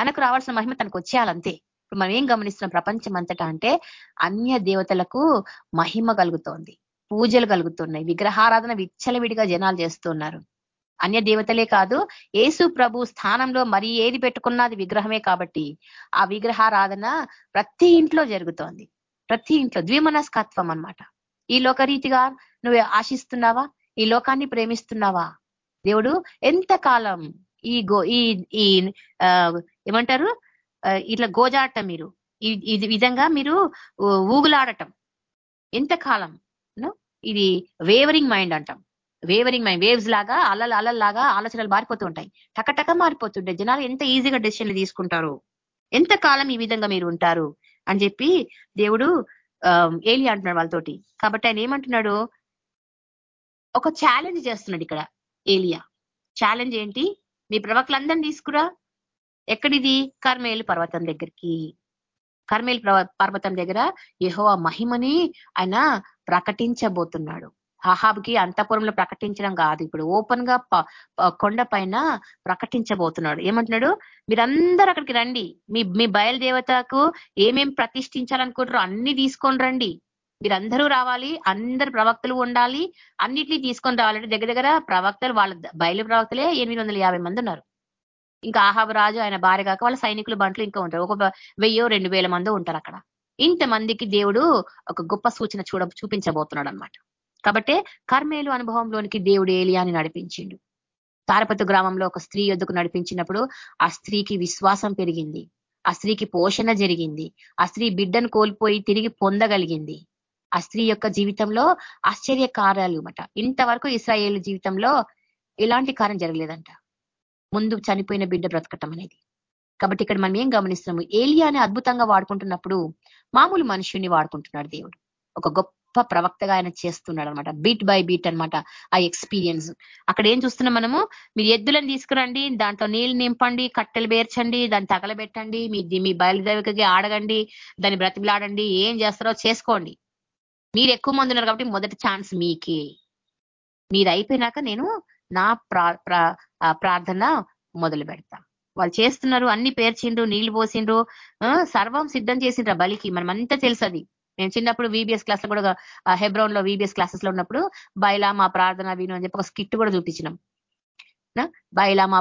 తనకు రావాల్సిన మహిమ తనకు వచ్చేయాలంతే. ఇప్పుడు మనం ఏం గమనిస్తున్నాం ప్రపంచం అంతటా అంటే అన్య దేవతలకు మహిమ కలుగుతోంది పూజలు కలుగుతున్నాయి విగ్రహారాధన విచ్చలవిడిగా జనాలు చేస్తున్నారు. అన్య దేవతలే కాదు ఏసు ప్రభు స్థానంలో మరి ఏది పెట్టుకున్నది విగ్రహమే కాబట్టి ఆ విగ్రహారాధన ప్రతి ఇంట్లో జరుగుతోంది. ప్రతి ఇంట్లో ద్విమనస్కత్వం అనమాట ఈ లోకరీతిగా నువ్వు ఆశిస్తున్నావా? ఈ లోకాన్ని ప్రేమిస్తున్నావా? దేవుడు ఎంత కాలం ఈ గో ఈ ఈ ఏమంటారు? ఇట్లా గోజాడటం మీరు. ఈ విధంగా మీరు ఊగులాడటం. ఎంతకాలం? ఇది వేవరింగ్ మైండ్ అంటాం. వేవరింగ్ మైండ్ వేవ్స్ లాగా అలలు అలల్లాగా ఆలోచనలు మారిపోతూ ఉంటాయి. టకటక మారిపోతుంటాయి. జనాలు ఎంత ఈజీగా డెసిషన్లు తీసుకుంటారు? ఎంత కాలం ఈ విధంగా మీరు ఉంటారు? అని చెప్పి దేవుడు ఏలి అంటున్నాడు వాళ్ళతోటి. కాబట్టి ఆయన ఏమంటున్నాడు? ఒక ఛాలెంజ్ చేస్తున్నాడు ఇక్కడ ఏలియా. ఛాలెంజ్ ఏంటి? మీ ప్రవక్తలందరినీ తీసుకురా. ఎక్కడిది? కర్మేలు పర్వతం దగ్గరికి. కర్మేలు పర్వతం దగ్గర యహో మహిమని ఆయన ప్రకటించబోతున్నాడు. అహాబ్కి అంతపురంలో ప్రకటించడం కాదు. ఇప్పుడు ఓపెన్గా కొండ పైన ప్రకటించబోతున్నాడు. ఏమంటున్నాడు? మీరందరూ అక్కడికి రండి. మీ మీ బయలుదేవతకు ఏమేం ప్రతిష్ఠించాలనుకుంటారో అన్ని తీసుకొని రండి. మీరందరూ రావాలి. అందరు ప్రవక్తలు ఉండాలి. అన్నిటినీ తీసుకొని రావాలంటే దగ్గర దగ్గర ప్రవక్తలు వాళ్ళ బయలు ప్రవక్తలే ఎనిమిది మంది ఉన్నారు. ఇంకా ఆహాబ రాజు ఆయన భార్య కాక వాళ్ళ సైనికులు బంట్లు ఇంకా ఉంటారు. ఒక వెయ్యో రెండు వేల మంది ఉంటారు అక్కడ. ఇంతమందికి దేవుడు ఒక గొప్ప సూచన చూడ చూపించబోతున్నాడు అనమాట కాబట్టి కర్మేలు అనుభవంలోనికి దేవుడు ఏలియాని నడిపించిండు. తారపతు గ్రామంలో ఒక స్త్రీ యొద్దకు నడిపించినప్పుడు ఆ స్త్రీకి విశ్వాసం పెరిగింది. ఆ స్త్రీకి పోషణ జరిగింది. ఆ స్త్రీ బిడ్డను కోల్పోయి తిరిగి పొందగలిగింది. ఆ స్త్రీ యొక్క జీవితంలో ఆశ్చర్య కార్యాలు అనమాట ఇంతవరకు ఇస్రాయేల్ జీవితంలో ఇలాంటి కార్యం జరగలేదంట. ముందు చనిపోయిన బిడ్డ బ్రతకటం అనేది. కాబట్టి ఇక్కడ మనం ఏం గమనిస్తున్నాము? ఏలియాని అద్భుతంగా వాడుకుంటున్నప్పుడు మామూలు మనుషుని వాడుకుంటున్నాడు దేవుడు. ఒక గొప్ప ప్రవక్తగా ఆయన చేస్తున్నాడు అనమాట బీట్ బై బీట్ అనమాట ఆ ఎక్స్పీరియన్స్. అక్కడ ఏం చూస్తున్నాం మనము? మీరు ఎద్దులను తీసుకురండి దాంట్లో నీళ్ళు నింపండి కట్టెలు పేర్చండి దాన్ని తగలబెట్టండి మీ మీ బయలుదేవికకి ఆడగండి దాన్ని బ్రతిమిలాడండి ఏం చేస్తారో చేసుకోండి. మీరు ఎక్కువ మంది ఉన్నారు కాబట్టి మొదటి ఛాన్స్ మీకే. మీరు అయిపోయినాక నేను నా ప్రార్థన మొదలు పెడతా. వాళ్ళు చేస్తున్నారు అన్ని పేర్చిండ్రు నీళ్ళు పోసిండ్రు సర్వం సిద్ధం చేసిండ్రు బలికి. మనం అంతా తెలుసు అది మేము చిన్నప్పుడు వీబీఎస్ క్లాస్లో కూడా హెబ్రౌన్లో వీబీఎస్ క్లాసెస్లో ఉన్నప్పుడు బయలా మా ప్రార్థన విను అని చెప్పి ఒక స్కిట్ కూడా చూపించినాం. బయలా మా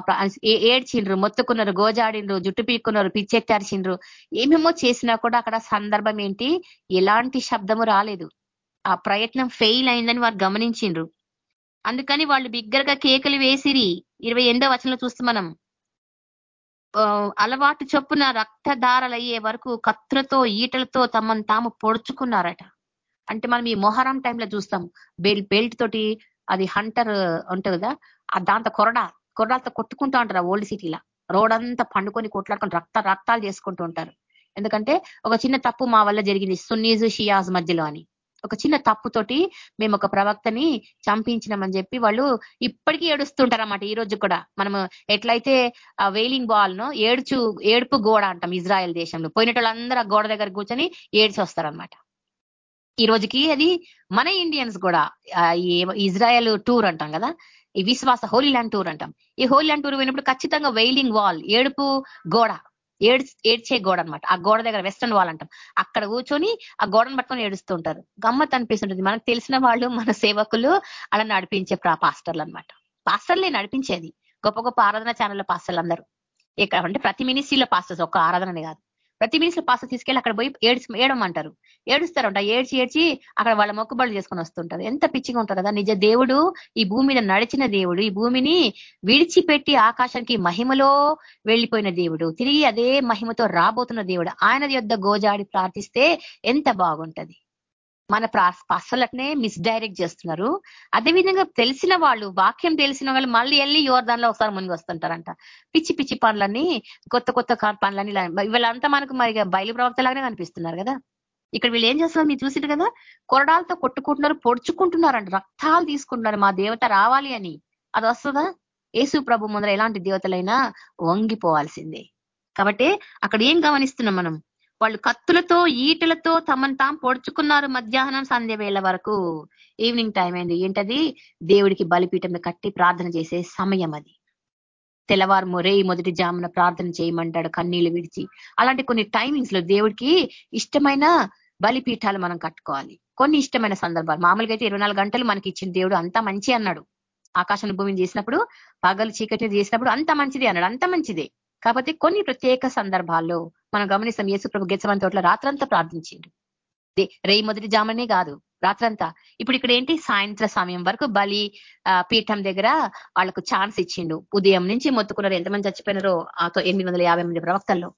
ఏడ్చిండ్రు మొత్తుకున్నారు గోజాడిండ్రు జుట్టు పీక్కున్నారు పిచ్చెట్టార్చిండ్రు ఏమేమో చేసినా కూడా అక్కడ సందర్భం ఏంటి? ఎలాంటి శబ్దము రాలేదు. ఆ ప్రయత్నం ఫెయిల్ అయిందని వారు గమనించిండ్రు. అందుకని వాళ్ళు బిగ్గరగా కేకలు వేసిరి. ఇరవై ఎనిమిదో వచనంలో చూస్తే మనం అలవాటు చొప్పున రక్తధారలు అయ్యే వరకు కత్తులతో ఈటలతో తమను తాము పొడుచుకున్నారట. అంటే మనం ఈ మొహరం టైంలో చూస్తాం. బెల్ట్ బెల్ట్ తోటి అది హంటర్ ఉంటుంది కదా ఆ దాంతో కొరడా కొరడాలతో కొట్టుకుంటూ ఉంటారు ఆ ఓల్డ్ సిటీలా. రోడ్ అంతా పండుకొని కొట్లాడుకొని రక్త రక్తాలు చేసుకుంటూ ఉంటారు. ఎందుకంటే ఒక చిన్న తప్పు మా వల్ల జరిగింది సున్నీజు షియాజ్ మధ్యలో అని. ఒక చిన్న తప్పుతోటి మేము ఒక ప్రవక్తని చంపించినామని చెప్పి వాళ్ళు ఇప్పటికీ ఏడుస్తుంటారు అన్నమాట ఈ రోజు కూడా మనము ఎట్లయితే ఆ వెయిలింగ్ బాల్ను ఏడుచు ఏడుపు గోడ అంటాం ఇజ్రాయెల్ దేశంలో. పోయిన వాళ్ళందరూ ఆ గోడ దగ్గర కూర్చొని ఏడ్చి వస్తారనమాట ఈ రోజుకి అది మన ఇండియన్స్ కూడా ఇజ్రాయెల్ టూర్ అంటాం కదా ఈ విశ్వాస హోలీ ల్యాండ్ టూర్ అంటాం. ఈ హోలీ ల్యాండ్ టూర్ పోయినప్పుడు ఖచ్చితంగా వెయిలింగ్ వాల్ ఏడుపు గోడ ఏడ్ ఏడ్చే గోడ అన్నమాట ఆ గోడ దగ్గర వెస్టర్న్ వాల్ అంటాం. అక్కడ కూర్చొని ఆ గోడను పట్టుకొని ఏడుస్తూ ఉంటారు గమ్మత్ అనిపిస్తుంటుంది. మనకు తెలిసిన వాళ్ళు మన సేవకులు అలా నడిపించే పాస్టర్లు అనమాట పాస్టర్లే నడిపించేది. గొప్ప గొప్ప ఆరాధన ఛానల్ పాస్టర్లు అందరూ ఇక్కడ అంటే ప్రతి మినిస్ట్రీలో పాస్టర్స్ ఒక ఆరాధననే కాదు. ప్రతి మినిషి పాస్టర్ తీసుకెళ్ళి అక్కడ పోయి ఏడ్చి ఏడమంటారు ఏడుస్తారంట. ఏడ్చి ఏడ్చి అక్కడ వాళ్ళ మొక్కుబడులు చేసుకొని వస్తుంటారు. ఎంత పిచ్చిగా ఉంటారు కదా. నిజ దేవుడు ఈ భూమి మీద నడిచిన దేవుడు ఈ భూమిని విడిచిపెట్టి ఆకాశానికి మహిమలో వెళ్ళిపోయిన దేవుడు తిరిగి అదే మహిమతో రాబోతున్న దేవుడు ఆయన యొద్ద గోజాడి ప్రార్థిస్తే ఎంత బాగుంటది. మన అసలట్నే మిస్డైరెక్ట్ చేస్తున్నారు. అదేవిధంగా తెలిసిన వాళ్ళు వాక్యం తెలిసిన వాళ్ళు మళ్ళీ వెళ్ళి యోర్దాన్లో ఒకసారి మునిగి వస్తుంటారంట. పిచ్చి పిచ్చి పనులన్నీ కొత్త కొత్త పనులన్నీ వీళ్ళంతా మనకు మరి బయలు ప్రవక్తలాగానే కనిపిస్తున్నారు కదా. ఇక్కడ వీళ్ళు ఏం చేస్తున్నారు మీరు చూసిరు కదా? కొరడాలతో కొట్టుకుంటున్నారు పొడుచుకుంటున్నారంట. రక్తాలు తీసుకుంటున్నారు మా దేవత రావాలి అని. అది వస్తుందా? యేసు ప్రభు ముందర ఎలాంటి దేవతలైనా వంగిపోవాల్సిందే. కాబట్టి అక్కడ ఏం గమనిస్తున్నాం మనం? వాళ్ళు కత్తులతో ఈటలతో తమను తాము పొడుచుకున్నారు మధ్యాహ్నం సంధ్య వేళ వరకు. ఈవినింగ్ టైం అయింది ఏంటది? దేవుడికి బలిపీఠం కట్టి ప్రార్థన చేసే సమయం అది. తెల్లవారు మొరే మొదటి జామున ప్రార్థన చేయమంటాడు కన్నీళ్ళు విడిచి. అలాంటి కొన్ని టైమింగ్స్లో దేవుడికి ఇష్టమైన బలిపీఠాలు మనం కట్టుకోవాలి. కొన్ని ఇష్టమైన సందర్భాలు. మామూలుగా అయితే ఇరవై గంటలు మనకి ఇచ్చిన దేవుడు అంతా మంచి అన్నాడు. ఆకాశం భూమిని చేసినప్పుడు పగలు చీకటిని చేసినప్పుడు అంత మంచిది అన్నాడు. అంత మంచిదే. కాబట్టి కొన్ని ప్రత్యేక సందర్భాల్లో మనం గమనిస్తాం యేసు ప్రభు గెచ్చమని తోటలో రాత్రంతా ప్రార్థించిండు. రేయి మొదటి జామనే కాదు రాత్రంతా. ఇప్పుడు ఇక్కడ ఏంటి? సాయంత్ర సమయం వరకు బలి ఆ, పీఠం దగ్గర వాళ్ళకు ఛాన్స్ ఇచ్చిండు. ఉదయం నుంచి మొత్తుకున్నారు ఎంతమంది చచ్చిపోయినారో ఆతో ఎనిమిది వందల యాభై మంది ప్రవక్తల్లో.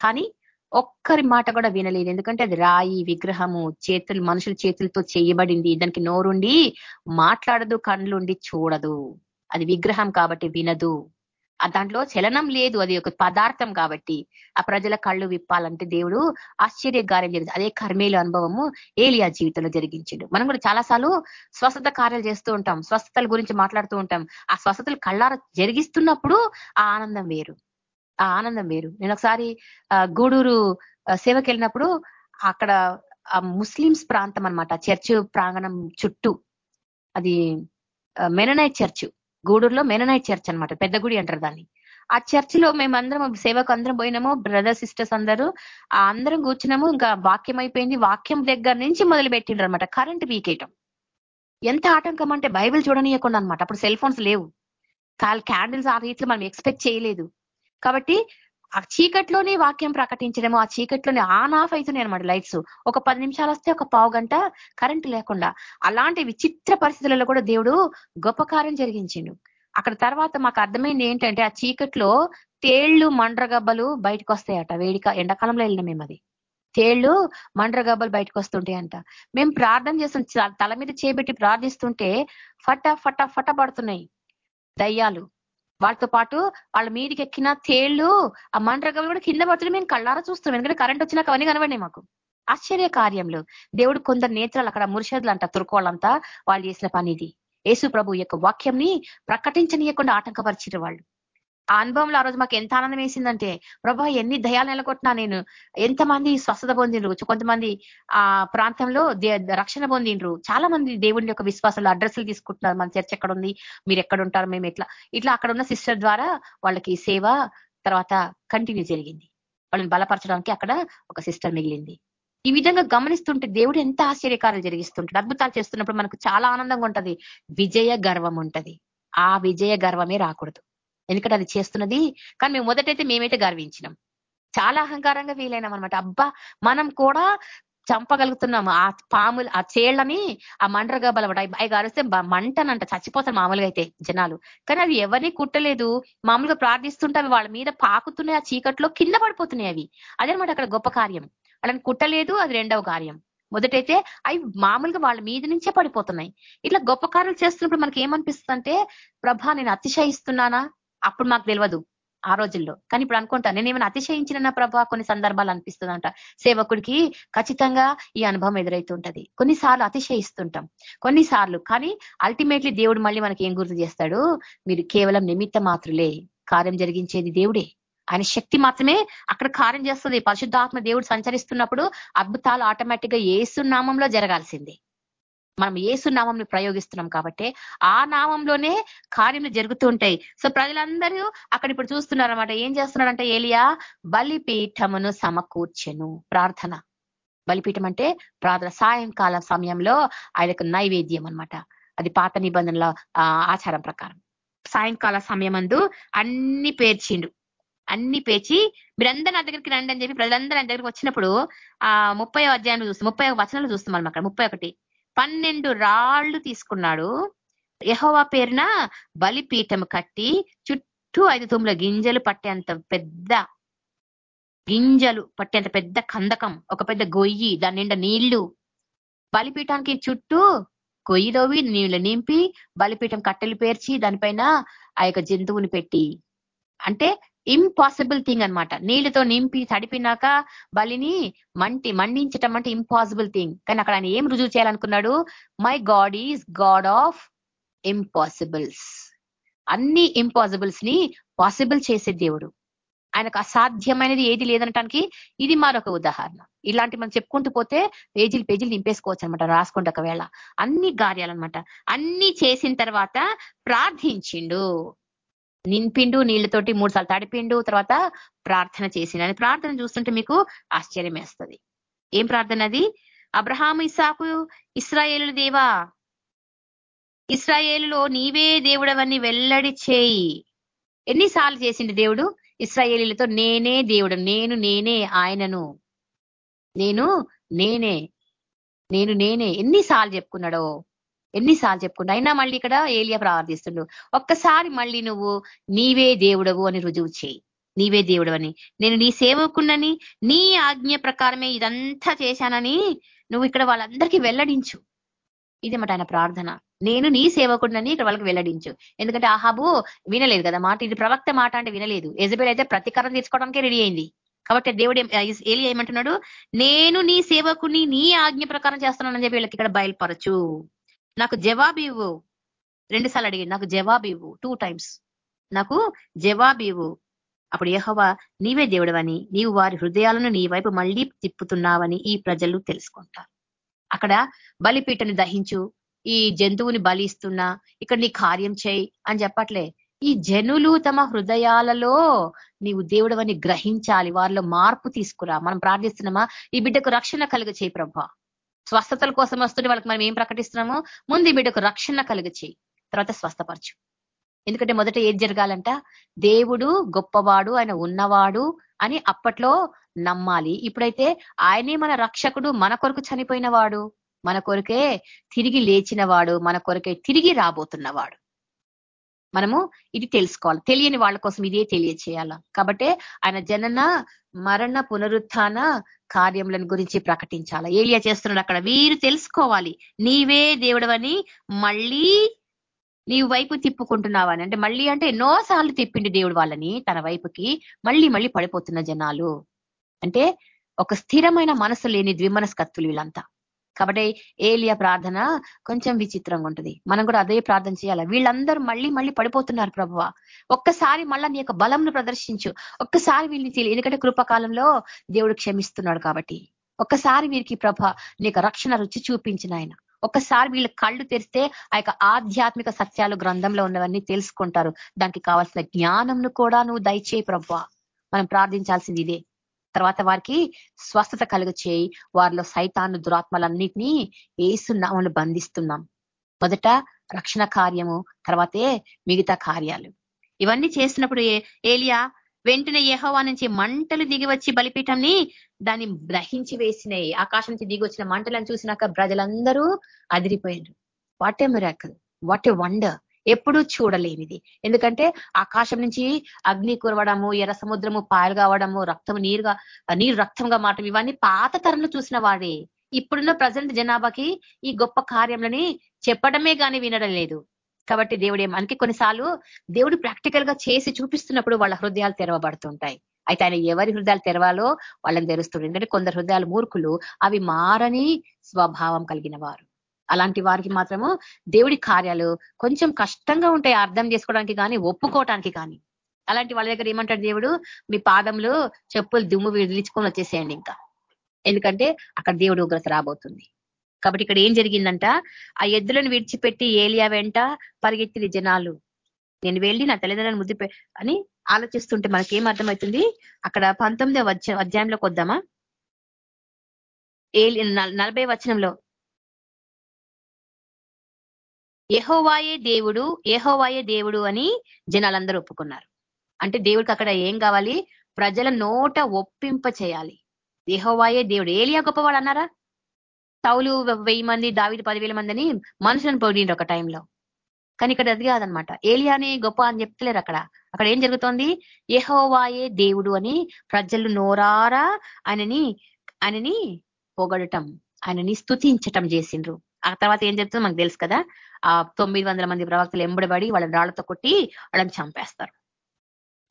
కానీ ఒక్కరి మాట కూడా వినలేదు. ఎందుకంటే అది రాయి విగ్రహము చేతులు మనుషుల చేతులతో చేయబడింది. దానికి నోరుండి మాట్లాడదు కళ్ళుండి చూడదు. అది విగ్రహం కాబట్టి వినదు. దాంట్లో చలనం లేదు. అది ఒక పదార్థం కాబట్టి ఆ ప్రజల కళ్ళు విప్పాలంటే దేవుడు ఆశ్చర్యకార్యం జరిగింది అదే కర్మేలు అనుభవము ఏలియా జీవితంలో జరిగించిండు. మనం కూడా చాలాసార్లు స్వస్థత కార్యాలు చేస్తూ ఉంటాం. స్వస్థతల గురించి మాట్లాడుతూ ఉంటాం. ఆ స్వస్థతలు కళ్ళార జరిగిస్తున్నప్పుడు ఆ ఆనందం వేరు. ఆ ఆనందం వేరు. నేను ఒకసారి ఆ, గూడూరు సేవకి వెళ్ళినప్పుడు అక్కడ ముస్లిమ్స్ ప్రాంతం అన్నమాట. చర్చ్ ప్రాంగణం చుట్టూ. అది మెననైట్ చర్చ్. గూడూరులో మెననైట్ చర్చ్ అన్నమాట పెద్ద గుడి అంటారు దాన్ని. ఆ చర్చ్లో మేమందరం సేవకు అందరం పోయినాము బ్రదర్ సిస్టర్స్ అందరూ ఆ అందరం కూర్చున్నాము ఇంకా వాక్యం అయిపోయింది. వాక్యం దగ్గర నుంచి మొదలు పెట్టిండ్రు అనమాట కరెంట్ అయ్యటం ఎంత ఆటంకం అంటే బైబిల్ చూడనీయకుండా అనమాట అప్పుడు సెల్ ఫోన్స్ లేవు. కాల్ క్యాండిల్స్ ఆ రీతిలో మనం ఎక్స్పెక్ట్ చేయలేదు. కాబట్టి ఆ చీకట్లోనే వాక్యం ప్రకటించడము ఆ చీకట్లోనే ఆన్ ఆఫ్ అవుతున్నాయి అనమాట లైట్స్. ఒక పది నిమిషాలు వస్తే ఒక పావు గంట కరెంట్ లేకుండా. అలాంటి విచిత్ర పరిస్థితులలో కూడా దేవుడు గొప్ప కార్యం జరిగించిండు. అక్కడ తర్వాత మాకు అర్థమైంది ఏంటంటే ఆ చీకట్లో తేళ్ళు మండ్రగబ్బలు బయటకు వస్తాయట వేడిక ఎండాకాలంలో వెళ్ళిన మేము అది. తేళ్ళు మండ్రగబ్బలు బయటకు వస్తుంటాయంట మేము ప్రార్థన చేస్తుంటే తల మీద చేపెట్టి ప్రార్థిస్తుంటే ఫట ఫట ఫట పడుతున్నాయి దయ్యాలు. వాళ్ళతో పాటు వాళ్ళ మీదికి ఎక్కిన తేళ్ళు ఆ మండ్రగలు కూడా కింద పడుతుంది మేము కళ్ళారా చూస్తున్నాం ఎందుకంటే కరెంట్ వచ్చినాక అవన్నీ కనబడినాయి మాకు. ఆశ్చర్య కార్యంలో దేవుడు కొందరు నేత్రాలు అక్కడ మురిషదులు అంట తురుకోళ్ళంతా వాళ్ళు చేసిన పని ఇది యేసు ప్రభు యొక్క వాక్యంని ప్రకటించనీయకుండా ఆటంకపరిచిన వాళ్ళు. ఆ అనుభవంలో ఆ రోజు మాకు ఎంత ఆనందం వేసిందంటే ప్రభా ఎన్ని దయాలు నెలకొట్టినా నేను. ఎంతమంది స్వస్థత పొందిండ్రు. కొంతమంది ఆ ప్రాంతంలో దే- రక్షణ పొందిండ్రు. చాలా మంది దేవుని యొక్క విశ్వాసాలు అడ్రస్లు తీసుకుంటున్నారు. మన చర్చ ఎక్కడ ఉంది మీరు ఎక్కడ ఉంటారు మేము ఎట్లా? ఇట్లా అక్కడ ఉన్న సిస్టర్ ద్వారా వాళ్ళకి సేవ తర్వాత కంటిన్యూ జరిగింది. వాళ్ళని బలపరచడానికి అక్కడ ఒక సిస్టర్ మిగిలింది. ఈ విధంగా గమనిస్తుంటే దేవుడు ఎంత ఆశ్చర్యకారాలు జరిగిస్తుంటాడు. అద్భుతాలు చేస్తున్నప్పుడు మనకు చాలా ఆనందంగా ఉంటది. విజయ గర్వం ఉంటది. ఆ విజయ గర్వమే రాకూడదు. ఎందుకంటే అది చేస్తున్నది. కానీ మేము మొదటైతే మేమైతే గర్వించినాం. చాలా అహంకారంగా వీలైనాం అనమాట అబ్బా మనం కూడా చంపగలుగుతున్నాము ఆ పాములు ఆ చేళ్ళని ఆ మండ్రగా బలపడ అవి గరిస్తే మంటనంట చచ్చిపోతారు మామూలుగా అయితే జనాలు. కానీ అవి ఎవరిని కుట్టలేదు. మామూలుగా ప్రార్థిస్తుంటే అవి వాళ్ళ మీద పాకుతున్నాయి ఆ చీకట్లో కింద పడిపోతున్నాయి అవి. అదనమాట అక్కడ గొప్ప కార్యం. వాళ్ళని కుట్టలేదు అది రెండవ కార్యం. మొదటైతే అవి మామూలుగా వాళ్ళ మీద నుంచే పడిపోతున్నాయి. ఇట్లా గొప్ప కార్యాలు చేస్తున్నప్పుడు మనకి ఏమనిపిస్తుంది అంటే ప్రభా నేను అతిశయిస్తున్నానా? అప్పుడు మాకు తెలియదు ఆ రోజుల్లో. కానీ ఇప్పుడు అనుకుంటా నేను ఏమైనా అతిశయించిన ప్రభా? కొన్ని సందర్భాలు అనిపిస్తుందంట. సేవకుడికి ఖచ్చితంగా ఈ అనుభవం ఎదురైతుంటది. కొన్నిసార్లు అతిశయిస్తుంటాం. కొన్నిసార్లు. కానీ అల్టిమేట్లీ దేవుడు మళ్ళీ మనకి ఏం గుర్తు చేస్తాడు? మీరు కేవలం నిమిత్త మాత్రులే కార్యం జరిగించేది దేవుడే. ఆయన శక్తి మాత్రమే అక్కడ కార్యం చేస్తుంది. పరిశుద్ధాత్మ దేవుడు సంచరిస్తున్నప్పుడు అద్భుతాలు ఆటోమేటిక్గా ఏసు నామంలో జరగాల్సిందే. మనం ఏసు నామంని ప్రయోగిస్తున్నాం కాబట్టి ఆ నామంలోనే కార్యములు జరుగుతూ ఉంటాయి. సో ప్రజలందరూ అక్కడ ఇప్పుడు చూస్తున్నారనమాట ఏం చేస్తున్నాడంటే ఏలియా బలిపీఠమును సమకూర్చెను. ప్రార్థన. బలిపీఠం అంటే ప్రార్థన సాయంకాల సమయంలో ఆయనకు నైవేద్యం అనమాట అది పాత నిబంధనల ఆచారం ప్రకారం. సాయంకాల సమయమందు అన్ని పేర్చిండు. అన్ని పేర్చి మీరందరూ నా దగ్గరికి రండి అని చెప్పి ప్రజలందరూ నా దగ్గరికి వచ్చినప్పుడు ఆ ముప్పై అధ్యాయంలో చూస్తాం ముప్పై వచనాలు చూస్తాం మనం అక్కడ. ముప్పై ఒకటి. పన్నెండు రాళ్ళు తీసుకున్నాడు. యహోవా పేరున బలిపీఠం కట్టి చుట్టూ ఐదు తుమ్ముల గింజలు పట్టేంత పెద్ద గింజలు పట్టేంత పెద్ద కందకం ఒక పెద్ద గొయ్యి దాని నిండా నీళ్ళు. బలిపీఠానికి చుట్టూ గొయ్యిలోవి నీళ్ళు నింపి బలిపీఠం కట్టెలు పేర్చి దానిపైన ఆ యొక్క జంతువుని పెట్టి. అంటే ఇంపాసిబుల్ థింగ్ అనమాట నీళ్ళతో నింపి తడిపినాక బలిని మంటి మండించటం అంటే ఇంపాసిబుల్ థింగ్ కానీ అక్కడ ఆయన ఏం రుజువు చేయాలనుకున్నాడు? My God is God of impossibles అన్ని ఇంపాసిబుల్స్ని పాసిబుల్ చేసే దేవుడు. ఆయనకు అసాధ్యమైనది ఏది లేదనటానికి ఇది మరొక ఉదాహరణ. ఇలాంటి మనం చెప్పుకుంటూ పోతే పేజీలు పేజీలు నింపేసుకోవచ్చు అనమాట రాసుకుంటే ఒకవేళ. అన్ని కార్యాలన్నమాట. అన్ని చేసిన తర్వాత ప్రార్థించిండు. నింపిండు నీళ్ళతోటి మూడు సార్లు తడిపిండు తర్వాత ప్రార్థన చేసిండు. అని ప్రార్థన చూస్తుంటే మీకు ఆశ్చర్యం వేస్తుంది ఏం ప్రార్థన అది? అబ్రహాము ఇసాకు ఇస్రాయేలు దేవా? ఇస్రాయేలులో నీవే దేవుడవని వెల్లడి చేయి. ఎన్నిసార్లు చేసిండు దేవుడు? ఇస్రాయేలీలతో నేనే దేవుడు నేను నేనే ఆయనను. నేను నేనే నేను నేనే. ఎన్నిసార్లు చెప్పుకున్నాడో? ఎన్నిసార్లు చెప్పుకుంటా అయినా మళ్ళీ ఇక్కడ ఏలియా ప్రార్థిస్తుండు. ఒక్కసారి మళ్ళీ నువ్వు నీవే దేవుడవు అని రుజువు చేయి. నీవే దేవుడవని నేను నీ సేవకున్నని నీ ఆజ్ఞ ప్రకారమే ఇదంతా చేశానని నువ్వు ఇక్కడ వాళ్ళందరికీ వెల్లడించు. మాట ఆయన ప్రార్థన. నేను నీ సేవకుడినని ఇక్కడ వాళ్ళకి వెల్లడించు. ఎందుకంటే ఆహాబు వినలేదు కదా మాట. ఇది ప్రవక్త మాట అంటే వినలేదు. ఎజబెల్ అయితే ప్రతీకారం తీర్చుకోవడానికే రెడీ అయింది. కాబట్టి దేవుడు ఏలి ఏమంటున్నాడు? నేను నీ సేవకుని నీ ఆజ్ఞ ప్రకారం చేస్తున్నానని చెప్పి వీళ్ళకి ఇక్కడ బయలుపరచు. నాకు జవాబు ఇవ్వు. రెండు సార్లు అడిగి నాకు జవాబు ఇవ్వు. టూ టైమ్స్ నాకు జవాబు ఇవ్వు. అప్పుడు యహోవా నీవే దేవుడవని నీవు వారి హృదయాలను నీ వైపు మళ్ళీ తిప్పుతున్నావని ఈ ప్రజలు తెలుసుకుంటారు. అక్కడ బలిపీటను దహించు. ఈ జంతువుని బలిస్తున్నా. ఇక్కడ నీ కార్యం చేయి అని చెప్పట్లే. ఈ జనులు తమ హృదయాలలో నీవు దేవుడవని గ్రహించాలి. వారిలో మార్పు తీసుకురా. మనం ప్రార్థిస్తున్నామా? ఈ బిడ్డకు రక్షణ కలుగ చేయి ప్రభా. స్వస్థతల కోసం వస్తుంటే వాళ్ళకి మనం ఏం ప్రకటిస్తున్నామో? ముందు బిడ్డకు రక్షణ చేయి తర్వాత స్వస్థపరచు. ఎందుకంటే మొదట ఏది జరగాలంట? దేవుడు గొప్పవాడు ఆయన ఉన్నవాడు అని అప్పట్లో నమ్మాలి. ఇప్పుడైతే ఆయనే మన రక్షకుడు మన కొరకు చనిపోయిన వాడు మన కొరకే తిరిగి లేచిన వాడు మన కొరకే తిరిగి రాబోతున్నవాడు. మనము ఇది తెలుసుకోవాలి. తెలియని వాళ్ళ కోసం ఇదే తెలియచేయాల. కాబట్టి ఆయన జనన మరణ పునరుత్న కార్యములను గురించి ప్రకటించాలా. ఏలియా చేస్తున్నాడు అక్కడ? వీరు తెలుసుకోవాలి. నీవే దేవుడవని మళ్ళీ నీవు వైపు తిప్పుకుంటున్నావని. అంటే మళ్ళీ అంటే ఎన్నోసార్లు తిప్పిండి దేవుడు వాళ్ళని తన వైపుకి. మళ్ళీ మళ్ళీ పడిపోతున్న జనాలు. అంటే ఒక స్థిరమైన మనసు లేని ద్విమనస్కత్తులు వీళ్ళంతా. కాబట్టి ఏలియా ప్రార్థన కొంచెం విచిత్రంగా ఉంటుంది. మనం కూడా అదే ప్రార్థన చేయాలి? వీళ్ళందరూ మళ్ళీ మళ్ళీ పడిపోతున్నారు ప్రభువ. ఒక్కసారి మళ్ళా నీ యొక్క బలంను ప్రదర్శించు. ఒక్కసారి వీళ్ళని తెలియ ఎందుకంటే కృపకాలంలో దేవుడు క్షమిస్తున్నాడు కాబట్టి. ఒక్కసారి వీరికి ప్రభ నీ రక్షణ రుచి చూపించిన ఆయన. ఒక్కసారి వీళ్ళ కళ్ళు తెరిస్తే ఆ యొక్క ఆధ్యాత్మిక సత్యాలు గ్రంథంలో ఉన్నవన్నీ తెలుసుకుంటారు. దానికి కావాల్సిన జ్ఞానంను కూడా నువ్వు దయచేయి ప్రభ మనం ప్రార్థించాల్సింది ఇదే. తర్వాత వారికి స్వస్థత కలుగ చేయి వారిలో సైతాను దురాత్మలన్నిటినీ ఏసున్నామని బంధిస్తున్నాం. మొదట రక్షణ కార్యము తర్వాతే మిగతా కార్యాలు. ఇవన్నీ చేసినప్పుడు ఏలియా వెంటనే యహోవా నుంచి మంటలు దిగి వచ్చి బలిపీఠంని దాన్ని గ్రహించి వేసినాయి ఆకాశం నుంచి దిగి వచ్చిన మంటలను చూసినాక ప్రజలందరూ అదిరిపోయారు what a miracle. What a wonder. ఎప్పుడూ చూడలేనిది. ఎందుకంటే ఆకాశం నుంచి అగ్ని కురవడము ఎర్ర సముద్రము పాయలు కావడము రక్తము నీరుగా నీరు రక్తంగా మాటం ఇవన్నీ పాత తరంలో చూసిన వాడే. ఇప్పుడున్న ప్రజెంట్ జనాభాకి ఈ గొప్ప కార్యములని చెప్పడమే కానీ వినడం లేదు. కాబట్టి దేవుడు మనకి కొన్నిసార్లు దేవుడు ప్రాక్టికల్గా చేసి చూపిస్తున్నప్పుడు వాళ్ళ హృదయాలు తెరవబడుతుంటాయి. అయితే ఆయన ఎవరి హృదయాలు తెరవాలో వాళ్ళని తెరుస్తుండే ఎందుకంటే కొందరు హృదయాలు మూర్ఖులు. అవి మారని స్వభావం కలిగిన వారు. అలాంటి వారికి మాత్రము దేవుడి కార్యాలు కొంచెం కష్టంగా ఉంటాయి అర్థం చేసుకోవడానికి కానీ ఒప్పుకోవటానికి కానీ అలాంటి వాళ్ళ దగ్గర ఏమంటాడు దేవుడు? మీ పాదంలో చెప్పులు దుమ్ము విదిలించుకొని వచ్చేసేయండి ఇంకా. ఎందుకంటే అక్కడ దేవుడు ఉగ్రత రాబోతుంది. కాబట్టి ఇక్కడ ఏం జరిగిందంట? ఆ ఎద్దులను విడిచిపెట్టి ఏలియా వెంట పరిగెత్తిన జనాలు. నేను వెళ్ళి నా తల్లిదండ్రులను ముద్దు అని ఆలోచిస్తుంటే మనకేం అర్థమవుతుంది? అక్కడ పంతొమ్మిదో అధ్యాయంలోకి వద్దామా? ఏలి నలభై వచనంలో ఎహోవాయే దేవుడు ఎహోవాయే దేవుడు అని జనాలందరూ ఒప్పుకున్నారు. అంటే దేవుడికి అక్కడ ఏం కావాలి? ప్రజల నోట ఒప్పింప చేయాలి. ఎహోవాయే దేవుడు. ఏలియా గొప్పవాడు అన్నారా? తౌలు వెయ్యి మంది దావిది పదివేల మంది అని మనుషులను పొగిడిండ్రు ఒక టైంలో. కానీ ఇక్కడ అది కాదనమాట ఏలియాని గొప్ప అని చెప్తలేరు అక్కడ. అక్కడ ఏం జరుగుతోంది? ఎహోవాయే దేవుడు అని ప్రజలు నోరారా ఆయనని ఆయనని పొగడటం ఆయనని స్తుతించటం చేసిండ్రు. ఆ తర్వాత ఏం చెప్తుందో మనకు తెలుసు కదా? ఆ తొమ్మిది మంది ప్రవక్తలు ఎంబడబడి వాళ్ళని రాళ్ళతో కొట్టి వాళ్ళని చంపేస్తారు.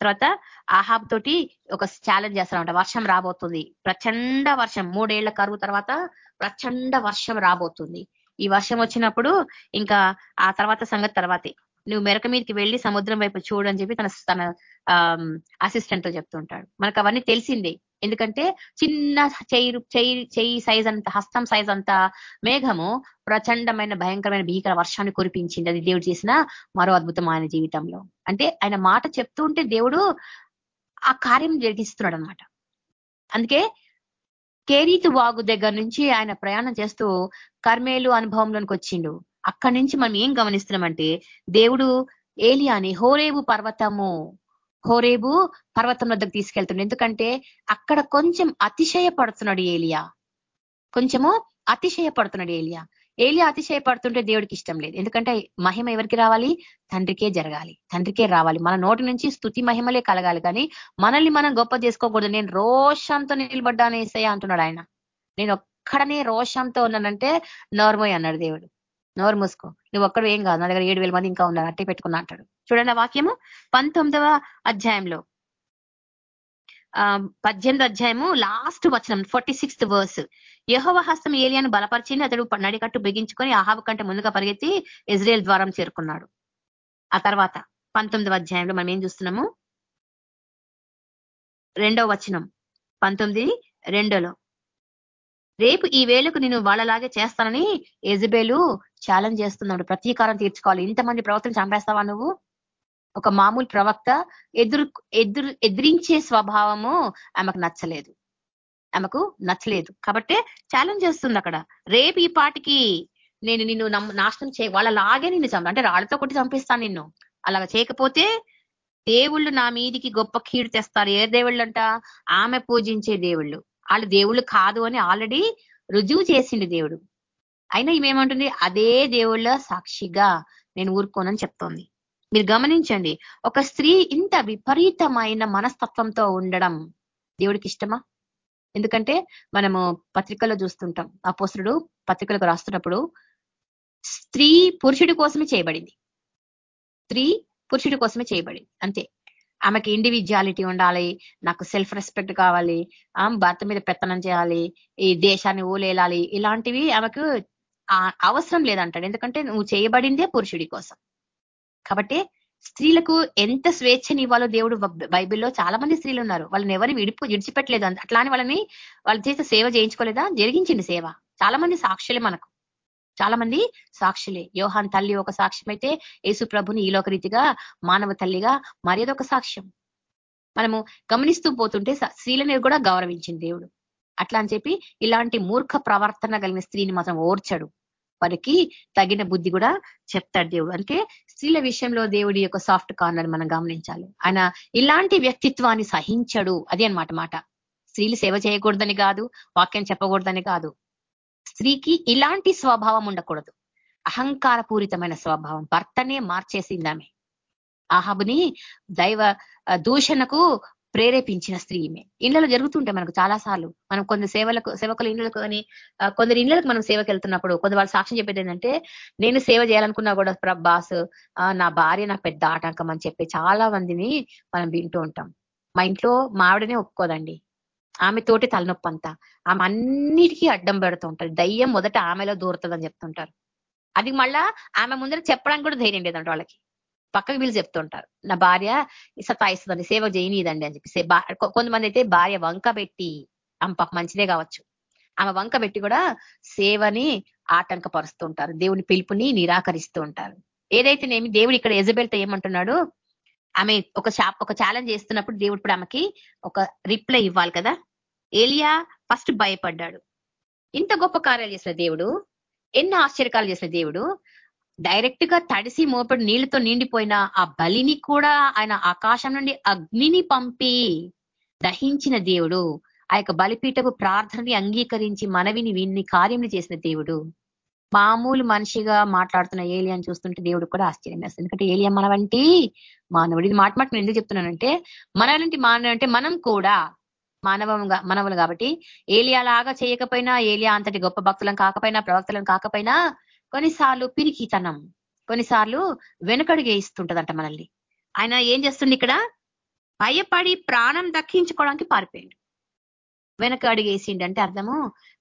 తర్వాత ఆహాబ్ తోటి ఒక ఛాలెంజ్ చేస్తారంట. వర్షం రాబోతుంది. ప్రచండ వర్షం. మూడేళ్ళ కరువు తర్వాత ప్రచండ వర్షం రాబోతుంది. ఈ వర్షం వచ్చినప్పుడు ఇంకా ఆ తర్వాత సంగతి తర్వాతే. నువ్వు మెరక మీదకి వెళ్ళి సముద్రం వైపు చూడని చెప్పి తన తన అసిస్టెంట్తో చెప్తుంటాడు. మనకు అవన్నీ తెలిసిందే. ఎందుకంటే చిన్న చెయ్యి చెయ్యి చెయ్యి సైజ్ అంత హస్తం సైజ్ అంత మేఘము ప్రచండమైన భయంకరమైన భీకర వర్షాన్ని కురిపించింది. అది దేవుడు చేసిన మరో అద్భుతం ఆయన జీవితంలో. అంటే ఆయన మాట చెప్తూ ఉంటే దేవుడు ఆ కార్యం జరిగిస్తున్నాడు అనమాట అందుకే కేరీతు వాగు దగ్గర నుంచి ఆయన ప్రయాణం చేస్తూ కర్మేలు అనుభవంలోనికి వచ్చిండు. అక్కడి నుంచి మనం ఏం గమనిస్తున్నామంటే దేవుడు ఏలియాని హోరేవు పర్వతము హోరేబు పర్వతం వద్దకు తీసుకెళ్తున్నాడు ఎందుకంటే అక్కడ కొంచెం అతిశయపడుతున్నాడు ఏలియా. కొంచెము అతిశయపడుతున్నాడు ఏలియా. ఏలియా అతిశయపడుతుంటే దేవుడికి ఇష్టం లేదు. ఎందుకంటే మహిమ ఎవరికి రావాలి? తండ్రికే జరగాలి. తండ్రికే రావాలి. మన నోటి నుంచి స్థుతి మహిమలే కలగాలి. కానీ మనల్ని మనం గొప్ప చేసుకోకూడదు. నేను రోషంతో నిలబడ్డాను ఏసయ్య అంటున్నాడు ఆయన. నేను ఒక్కడనే రోషంతో ఉన్నానంటే నోర్మోయ్ అన్నాడు దేవుడు. నోరు మూసుకో. నువ్వు ఒక్కడు ఏం కాదు. నా దగ్గర ఏడు మంది ఇంకా ఉన్నారు. అట్టే పెట్టుకున్నా అంటాడు. చూడండి వాక్యము పంతొమ్మిదవ అధ్యాయంలో. పద్దెనిమిది అధ్యాయము లాస్ట్ వచనం ఫార్టీ సిక్స్త్ వర్స్. యహోవ హస్తం ఏలియాను బలపరిచింది. అతడు నడికట్టు బిగించుకొని ఆహాబు కంటే ముందుగా పరిగెత్తి ఇజ్రాయెల్ ద్వారం చేరుకున్నాడు. ఆ తర్వాత పంతొమ్మిదవ అధ్యాయంలో మనం ఏం చూస్తున్నాము? రెండవ వచనం పంతొమ్మిది రెండోలో. రేపు ఈ వేళకు నేను వాళ్ళలాగే చేస్తానని ఎజబేలు ఛాలెంజ్ చేస్తున్నాడు. ప్రతీకారం తీర్చుకోవాలి. ఇంతమంది ప్రవక్తను చంపేస్తావా నువ్వు? ఒక మామూలు ప్రవక్త ఎదురు ఎదురు ఎదిరించే స్వభావము ఆమెకు నచ్చలేదు. ఆమెకు నచ్చలేదు. కాబట్టి ఛాలెంజ్ చేస్తుంది అక్కడ. రేపు ఈ పాటికి నేను నిన్ను నాశనం చే వాళ్ళలాగే నిన్ను చంప అంటే రాళ్ళతో కొట్టి చంపిస్తాను నిన్ను. అలాగ చేయకపోతే దేవుళ్ళు నా మీదికి గొప్ప కీడు తెస్తారు. ఏ దేవుళ్ళు అంట ఆమె పూజించే దేవుళ్ళు. వాళ్ళు దేవుళ్ళు కాదు అని ఆల్రెడీ రుజువు చేసింది దేవుడు. అయినా ఇవేమంటుంది అదే దేవుళ్ళ సాక్షిగా నేను ఊరుకోనని చెప్తోంది. మీరు గమనించండి ఒక స్త్రీ ఇంత విపరీతమైన మనస్తత్వంతో ఉండడం దేవుడికి ఇష్టమా? ఎందుకంటే మనము పత్రికలో చూస్తుంటాం. ఆ పోస్తుడు పత్రికలకు రాస్తున్నప్పుడు స్త్రీ పురుషుడి కోసమే చేయబడింది. స్త్రీ పురుషుడి కోసమే చేయబడింది. అంతే. ఆమెకి ఇండివిజువాలిటీ ఉండాలి నాకు సెల్ఫ్ రెస్పెక్ట్ కావాలి భర్త మీద పెత్తనం చేయాలి ఈ దేశాన్ని ఊలేలాలి ఇలాంటివి ఆమెకు అవసరం లేదంటాడు. ఎందుకంటే నువ్వు చేయబడిందే పురుషుడి కోసం. కాబట్టి స్త్రీలకు ఎంత స్వేచ్ఛని ఇవ్వాలో దేవుడు బైబిల్లో చాలా మంది స్త్రీలు ఉన్నారు. వాళ్ళని ఎవరిని విడిపు విడిచిపెట్టలేదు. అట్లానే వాళ్ళని వాళ్ళ చేసే సేవ చేయించుకోలేదా? జరిగించింది సేవ. చాలా మంది సాక్షులే మనకు. చాలా మంది సాక్షులే. యోహాన్ తల్లి ఒక సాక్ష్యం అయితే యేసు ప్రభుని ఈలోక రీతిగా మానవ తల్లిగా మరేదొక సాక్ష్యం. మనము గమనిస్తూ పోతుంటే స్త్రీలని కూడా గౌరవించింది దేవుడు. అట్లా అని చెప్పి ఇలాంటి మూర్ఖ ప్రవర్తన కలిగిన స్త్రీని మాత్రం ఓర్చడు. వారికి తగిన బుద్ధి కూడా చెప్తాడు దేవుడు. అంటే స్త్రీల విషయంలో దేవుడి యొక్క సాఫ్ట్ కార్నర్ మనం గమనించాలి. ఆయన ఇలాంటి వ్యక్తిత్వాన్ని సహించడు. అది అనమాట మాట. స్త్రీలు సేవ చేయకూడదని కాదు వాక్యం చెప్పకూడదని కాదు. స్త్రీకి ఇలాంటి స్వభావం ఉండకూడదు. అహంకారపూరితమైన స్వభావం. భర్తనే మార్చేసిందామె. ఆహాబుని దైవ దూషణకు ప్రేరేపించిన స్త్రీ ఈమె. ఇళ్ళలో జరుగుతుంటాయి మనకు చాలా సార్లు మనం కొందరు సేవలకు సేవకుల ఇళ్ళకు కానీ కొందరు ఇళ్ళకు మనం సేవకి వెళ్తున్నప్పుడు కొందరు వాళ్ళు సాక్ష్యం చెప్పేది ఏంటంటే నేను సేవ చేయాలనుకున్నా కూడా బాస్ నా భార్య నా పెద్ద ఆటంకం అని చెప్పి చాలా మందిని మనం వింటూ ఉంటాం. మా ఇంట్లో మావిడనే ఒప్పుకోదండి. ఆమె తోటి తలనొప్పి అంతా ఆమె అన్నిటికీ అడ్డం పెడుతూ ఉంటారు. దయ్యం మొదట ఆమెలో దూరుతుందని చెప్తుంటారు. అది మళ్ళా ఆమె ముందర చెప్పడానికి కూడా ధైర్యం లేదంట వాళ్ళకి. పక్కకు వీళ్ళు చెప్తుంటారు. నా భార్య సతాయిస్తుందండి సేవ చేయనీయదండి అని చెప్పి కొంతమంది అయితే భార్య వంక పెట్టి ఆమె మంచిదే కావచ్చు. ఆమె వంక పెట్టి కూడా సేవని ఆటంకపరుస్తూ ఉంటారు దేవుని పిలుపుని నిరాకరిస్తూ ఉంటారు. ఏదైతేనేమి దేవుడు ఇక్కడ ఎజబెల్తో ఏమంటున్నాడు? ఆమె ఒక షాప్ ఒక ఛాలెంజ్ చేస్తున్నప్పుడు దేవుడు ఇప్పుడు ఆమెకి ఒక రిప్లై ఇవ్వాలి కదా? ఏలియా ఫస్ట్ భయపడ్డాడు. ఇంత గొప్ప కార్యాలు చేసిన దేవుడు ఎన్ని ఆశ్చర్యకాలు చేసిన దేవుడు డైరెక్ట్గా తడిసి మోపడి నీళ్ళతో నిండిపోయిన ఆ బలిని కూడా ఆయన ఆకాశం నుండి అగ్నిని పంపి దహించిన దేవుడు. ఆ యొక్క ప్రార్థనని అంగీకరించి మనవిని విన్ని కార్యములు చేసిన దేవుడు. మామూలు మనిషిగా మాట్లాడుతున్న ఏలియాని చూస్తుంటే దేవుడు కూడా ఆశ్చర్యం వేస్తుంది ఎందుకంటే ఏలియా మన వంటి మానవుడు. ఇది మాట మాట నేను ఎందుకు చెప్తున్నానంటే మన వంటి మానవుడు అంటే మనం కూడా మానవంగా మనవులు కాబట్టి ఏలియా లాగా చేయకపోయినా ఏలియా అంతటి గొప్ప భక్తులను కాకపోయినా ప్రవక్తలను కాకపోయినా కొన్నిసార్లు పిరికితనం కొన్నిసార్లు వెనుకడుగే ఇస్తుంటదంట మనల్ని. ఆయన ఏం చేస్తుంది ఇక్కడ? భయపడి ప్రాణం దక్కించుకోవడానికి పారిపోయిండు. వెనక అడిగేసిండు అంటే అర్థము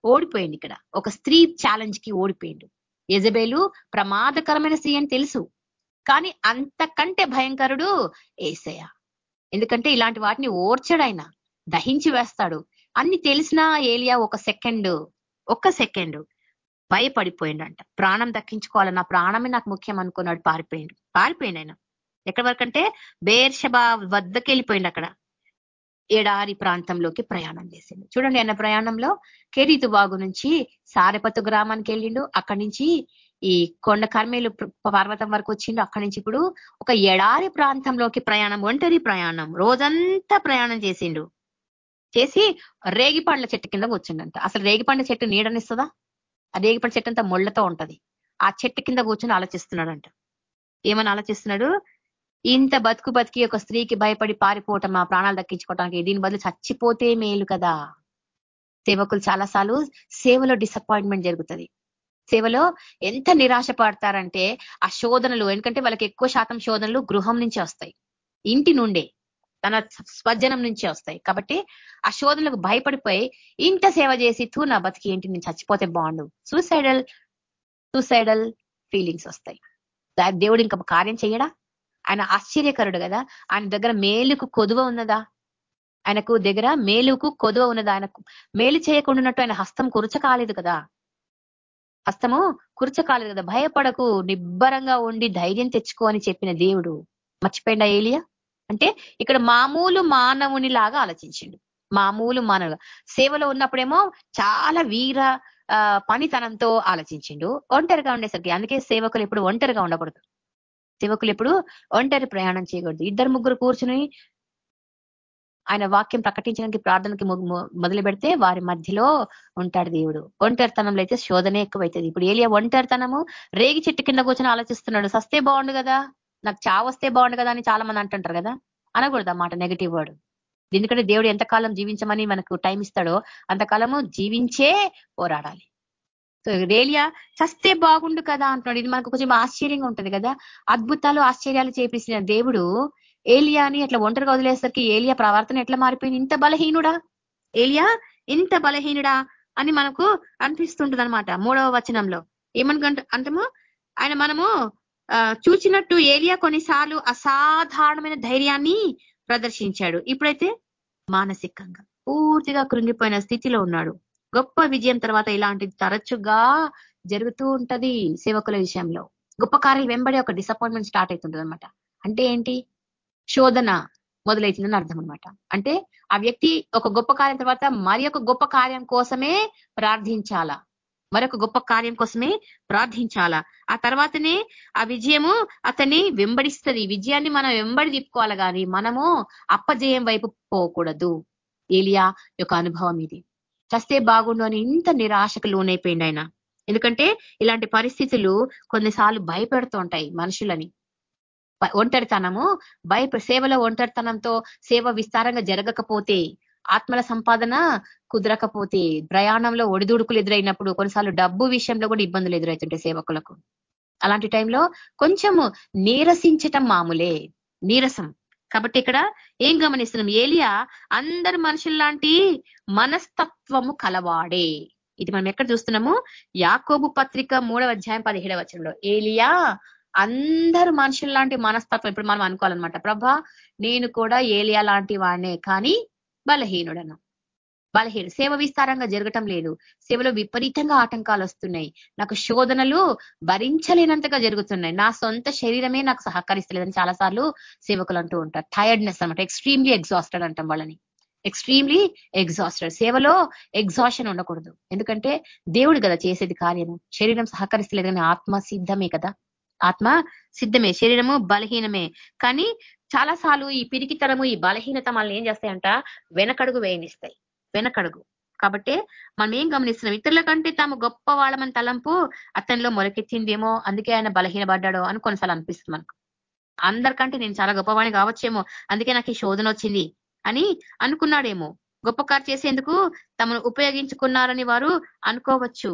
ఓడిపోయింది ఇక్కడ. ఒక స్త్రీ ఛాలెంజ్కి ఓడిపోయిండు. యజబేలు ప్రమాదకరమైన స్త్రీ అని తెలుసు. కానీ అంతకంటే భయంకరుడు ఏసయ ఎందుకంటే ఇలాంటి వాటిని ఓర్చడైనా దహించి వేస్తాడు. అన్ని తెలిసినా ఏలియా ఒక సెకండ్ ఒక్క సెకండ్ భయపడిపోయిండంట ప్రాణం దక్కించుకోవాలి నా ప్రాణమే నాకు ముఖ్యం అనుకున్నాడు. పారిపోయిండు. పారిపోయిండు ఆయన. ఎక్కడి వరకు అంటే బేర్షబా వద్దకి వెళ్ళిపోయిండు అక్కడ. ఎడారి ప్రాంతంలోకి ప్రయాణం చేసిండు. చూడండి ఆయన ప్రయాణంలో కెరీతు బాగు నుంచి సారెపత్తు గ్రామానికి వెళ్ళిండు. అక్కడి నుంచి ఈ కొండ కర్మేలు పర్వతం వరకు వచ్చిండు. అక్కడి నుంచి ఇప్పుడు ఒక ఎడారి ప్రాంతంలోకి ప్రయాణం ఒంటరి ప్రయాణం. రోజంతా ప్రయాణం చేసిండు. చేసి రేగిపండ్ల చెట్టు కింద కూర్చుండంట. అసలు రేగిపండ్ల చెట్టు నీడనిస్తుందా? ఆ రేగిపండ్ల చెట్టు అంతా ముళ్ళతో ఉంటది. ఆ చెట్టు కింద కూర్చొని ఆలోచిస్తున్నాడంట. ఏమని ఆలోచిస్తున్నాడు? ఇంత బతుకు బతికి ఒక స్త్రీకి భయపడి పారిపోవటం ఆ ప్రాణాలు దక్కించుకోవటానికి దీని బదులు చచ్చిపోతే మేలు కదా. సేవకులు చాలాసార్లు సేవలో డిసప్పాయింట్మెంట్ జరుగుతుంది. సేవలో ఎంత నిరాశ పడతారంటే ఆ శోధనలు ఎందుకంటే వాళ్ళకి ఎక్కువ శాతం శోధనలు గృహం నుంచి వస్తాయి. ఇంటి నుండే. తన స్వజనం నుంచే వస్తాయి. కాబట్టి ఆ శోధనలకు భయపడిపోయి ఇంత సేవ చేసి తూ నా బతికి ఏంటి? నేను చచ్చిపోతే బాగుండు. సూసైడల్ సూసైడల్ ఫీలింగ్స్ వస్తాయి. దేవుడు ఇంకా కార్యం చేయడా ఆయన ఆశ్చర్యకరుడు కదా? ఆయన దగ్గర మేలుకు కొదువ ఉన్నదా? ఆయనకు దగ్గర మేలుకు కొదువ ఉన్నదా? ఆయనకు మేలు చేయకుండా ఆయన హస్తం కురుచ కాలేదు కదా? హస్తము కురచకాలేదు కదా? భయపడకు నిబ్బరంగా ఉండి ధైర్యం తెచ్చుకో అని చెప్పిన దేవుడు. మర్చిపోయిందా ఏలియా? అంటే ఇక్కడ మామూలు మానవుని లాగా ఆలోచించిండు. మామూలు మానవుగా సేవలో ఉన్నప్పుడేమో చాలా వీర పనితనంతో ఆలోచించిండు. ఒంటరిగా ఉండేసరికి అందుకే సేవకులు ఎప్పుడు ఒంటరిగా ఉండకూడదు. సేవకులు ఎప్పుడు ఒంటరి ప్రయాణం చేయకూడదు. ఇద్దరు ముగ్గురు కూర్చుని ఆయన వాక్యం ప్రకటించడానికి ప్రార్థనకి మొదలు పెడితే వారి మధ్యలో ఉంటాడు దేవుడు. ఒంటరితనంలో అయితే శోధనే ఎక్కువైతుంది. ఇప్పుడు ఏలియా ఒంటరితనము రేగి చెట్టు కింద కూర్చొని ఆలోచిస్తున్నాడు. సస్తే బాగుండు కదా? నాకు చావస్తే బాగుండు కదా అని చాలా మంది అంటుంటారు కదా. అనకూడదు అన్నమాట నెగిటివ్ వర్డ్ ఎందుకంటే దేవుడు ఎంతకాలం జీవించమని మనకు టైం ఇస్తాడో అంతకాలము జీవించే పోరాడాలి. సో రేలియా చస్తే బాగుండు కదా అంటున్నాడు. ఇది మనకు కొంచెం ఆశ్చర్యంగా ఉంటుంది కదా. అద్భుతాలు ఆశ్చర్యాలు చేపించిన దేవుడు ఏలియాని అట్లా ఒంటరిగా వదిలేసరికి ఏలియా ప్రవర్తన ఎట్లా మారిపోయింది? ఇంత బలహీనుడా? ఏలియా ఇంత బలహీనుడా అని మనకు అనిపిస్తుంటుంది అనమాట మూడవ వచనంలో. ఏమనుకుంట అంటము? ఆయన మనము చూచినట్టు ఏలియా కొన్నిసార్లు అసాధారణమైన ధైర్యాన్ని ప్రదర్శించాడు. ఇప్పుడైతే మానసికంగా పూర్తిగా కృంగిపోయిన స్థితిలో ఉన్నాడు. గొప్ప విజయం తర్వాత ఇలాంటిది తరచుగా జరుగుతూ ఉంటది సేవకుల విషయంలో. గొప్ప కార్యాలు వెంబడి ఒక డిసప్పాయింట్మెంట్ స్టార్ట్ అవుతుంటది అనమాట అంటే ఏంటి? శోధన మొదలైతుందని అర్థం అనమాట అంటే ఆ వ్యక్తి ఒక గొప్ప కార్యం తర్వాత మరి గొప్ప కార్యం కోసమే ప్రార్థించాలా? మరొక గొప్ప కార్యం కోసమే ప్రార్థించాలా? ఆ తర్వాతనే ఆ విజయము అతన్ని వెంబడిస్తుంది. విజయాన్ని మనం వెంబడి తిప్పుకోవాలి కానీ మనము అప్పజయం వైపు పోకూడదు. ఏలియా యొక్క అనుభవం ఇది. చస్తే బాగుండు అని ఇంత నిరాశకు లోనైపోయింది ఆయన. ఎందుకంటే ఇలాంటి పరిస్థితులు కొన్నిసార్లు భయపెడుతూ ఉంటాయి మనుషులని. ఒంటరితనము భయ సేవలో ఒంటరితనంతో సేవ విస్తారంగా జరగకపోతే ఆత్మల సంపాదన కుదరకపోతే ప్రయాణంలో ఒడిదుడుకులు ఎదురైనప్పుడు కొన్నిసార్లు డబ్బు విషయంలో కూడా ఇబ్బందులు ఎదురవుతుంటాయి సేవకులకు. అలాంటి టైంలో కొంచెము నీరసించటం మామూలే నీరసం. కాబట్టి ఇక్కడ ఏం గమనిస్తున్నాం? ఏలియా అందరు మనుషుల్లాంటి మనస్తత్వము కలవాడే. ఇది మనం ఎక్కడ చూస్తున్నాము? యాకోబు పత్రిక మూడవ అధ్యాయం పదిహేడవ వచనంలో. ఏలియా అందరు మనుషుల్లాంటి మనస్తత్వం ఇప్పుడు మనం అనుకోవాలన్నమాట. ప్రభా నేను కూడా ఏలియా లాంటి వాడినే కానీ బలహీనుడను. బలహీన సేవ విస్తారంగా జరగటం లేదు. సేవలో విపరీతంగా ఆటంకాలు వస్తున్నాయి. నాకు శోధనలు భరించలేనంతగా జరుగుతున్నాయి. నా సొంత శరీరమే నాకు సహకరిస్తలేదని చాలాసార్లు సేవకులు అంటూ ఉంటారు. టైర్డ్నెస్ అనమాట ఎక్స్ట్రీమ్లీ ఎగ్జాస్టెడ్ అంటాం వాళ్ళని. ఎక్స్ట్రీమ్లీ ఎగ్జాస్టెడ్ సేవలో ఎగ్జాషన్ ఉండకూడదు. ఎందుకంటే దేవుడు కదా చేసేది కార్యము. శరీరం సహకరిస్తలేదు కానీ ఆత్మ సిద్ధమే కదా. ఆత్మ సిద్ధమే. శరీరము బలహీనమే. కానీ చాలాసార్లు ఈ పిరికితనము ఈ బలహీనత మనల్ని ఏం చేస్తాయంట? వెనకడుగు వేయనిస్తాయి. వెనకడుగు. కాబట్టి మనం ఏం గమనిస్తున్నాం? ఇతరుల కంటే తాము గొప్ప వాళ్ళమని తలంపు అతనిలో మొలకెత్తిందేమో అందుకే ఆయన బలహీనపడ్డాడు అని కొన్నిసార్లు అనిపిస్తుంది మనకు. అందరికంటే నేను చాలా గొప్పవాణి కావచ్చేమో అందుకే నాకు ఈ శోధన వచ్చింది అని అనుకున్నాడేమో. గొప్ప కారు చేసేందుకు తమను ఉపయోగించుకున్నారని వారు అనుకోవచ్చు.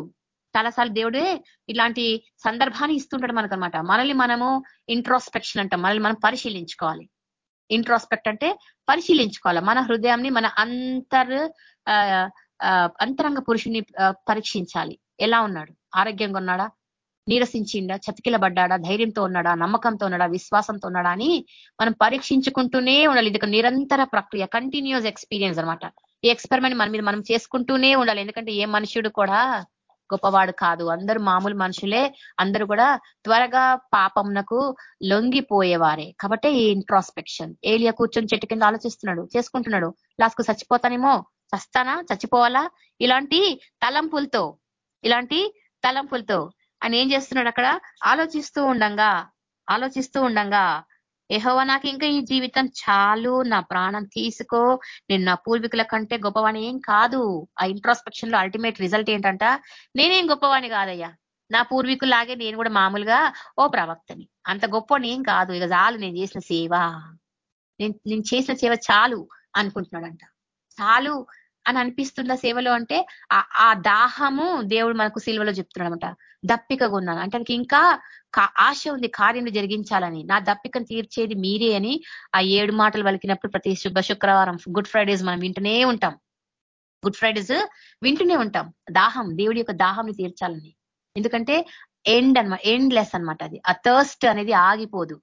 చాలాసార్లు దేవుడే ఇలాంటి సందర్భాన్ని ఇస్తుంటాడు మనకు అనమాట మనల్ని మనము ఇంట్రోస్పెక్షన్ అంటాం. మనల్ని మనం పరిశీలించుకోవాలి. ఇంట్రోస్పెక్ట్ అంటే పరిశీలించుకోవాలి. మన హృదయాన్ని మన అంతర్ అంతరంగ పురుషుని పరీక్షించాలి. ఎలా ఉన్నాడు? ఆరోగ్యంగా ఉన్నాడా? నీరసించిండా? చతికిలబడ్డా ధైర్యంతో ఉన్నాడా? నమ్మకంతో ఉన్నాడా? విశ్వాసంతో ఉన్నాడా అని మనం పరీక్షించుకుంటూనే ఉండాలి. ఇది నిరంతర ప్రక్రియ కంటిన్యూస్ ఎక్స్పీరియన్స్ అనమాట ఈ ఎక్స్పెరిమెంట్ మన మీద మనం చేసుకుంటూనే ఉండాలి. ఎందుకంటే ఏ మనుషుడు కూడా గొప్పవాడు కాదు. అందరూ మామూలు మనుషులే. అందరూ కూడా త్వరగా పాపంనకు లొంగిపోయేవారే. కాబట్టి ఈ ఇంట్రాస్పెక్షన్ ఏలియా కూర్చొని చెట్టు కింద ఆలోచిస్తున్నాడు. చేసుకుంటున్నాడు. లాస్ట్కు చచ్చిపోతానేమో? చస్తానా? చచ్చిపోవాలా? ఇలాంటి తలంపులతో ఇలాంటి తలంపులతో ఆయన ఏం చేస్తున్నాడు అక్కడ? ఆలోచిస్తూ ఉండంగా ఆలోచిస్తూ ఉండంగా యహోవా నాకు ఇంకా ఈ జీవితం చాలు. నా ప్రాణం తీసుకో. నేను నా పూర్వీకుల కంటే గొప్పవాణి ఏం కాదు. ఆ ఇంట్రాస్పెక్షన్లో అల్టిమేట్ రిజల్ట్ ఏంటంట? నేనేం గొప్పవాణి కాదయ్యా. నా పూర్వీకులాగే నేను కూడా మామూలుగా ఓ ప్రవక్తని. అంత గొప్ప ఏం కాదు. ఇక చాలు నేను చేసిన సేవ. నేను నేను చేసిన సేవ చాలు అనుకుంటున్నాడంట. చాలు అని అనిపిస్తున్న సేవలో అంటే ఆ దాహము దేవుడు మనకు సిల్వలో చెప్తున్నాడు అనమాట దప్పికగా ఉన్నాను అంటే ఇంకా ఆశ ఉంది కార్యం జరిగించాలని. నా దప్పికను తీర్చేది మీరే అని ఆ ఏడు మాటలు వలికినప్పుడు ప్రతి శుభ శుక్రవారం గుడ్ ఫ్రైడేస్ మనం వింటూనే ఉంటాం. గుడ్ ఫ్రైడేస్ వింటూనే ఉంటాం. దాహం దేవుడి యొక్క దాహంని తీర్చాలని. ఎందుకంటే ఎండ్ అనమాట ఎండ్ లెస్ అనమాట అది. ఆ థర్స్ట్ అనేది ఆగిపోదు.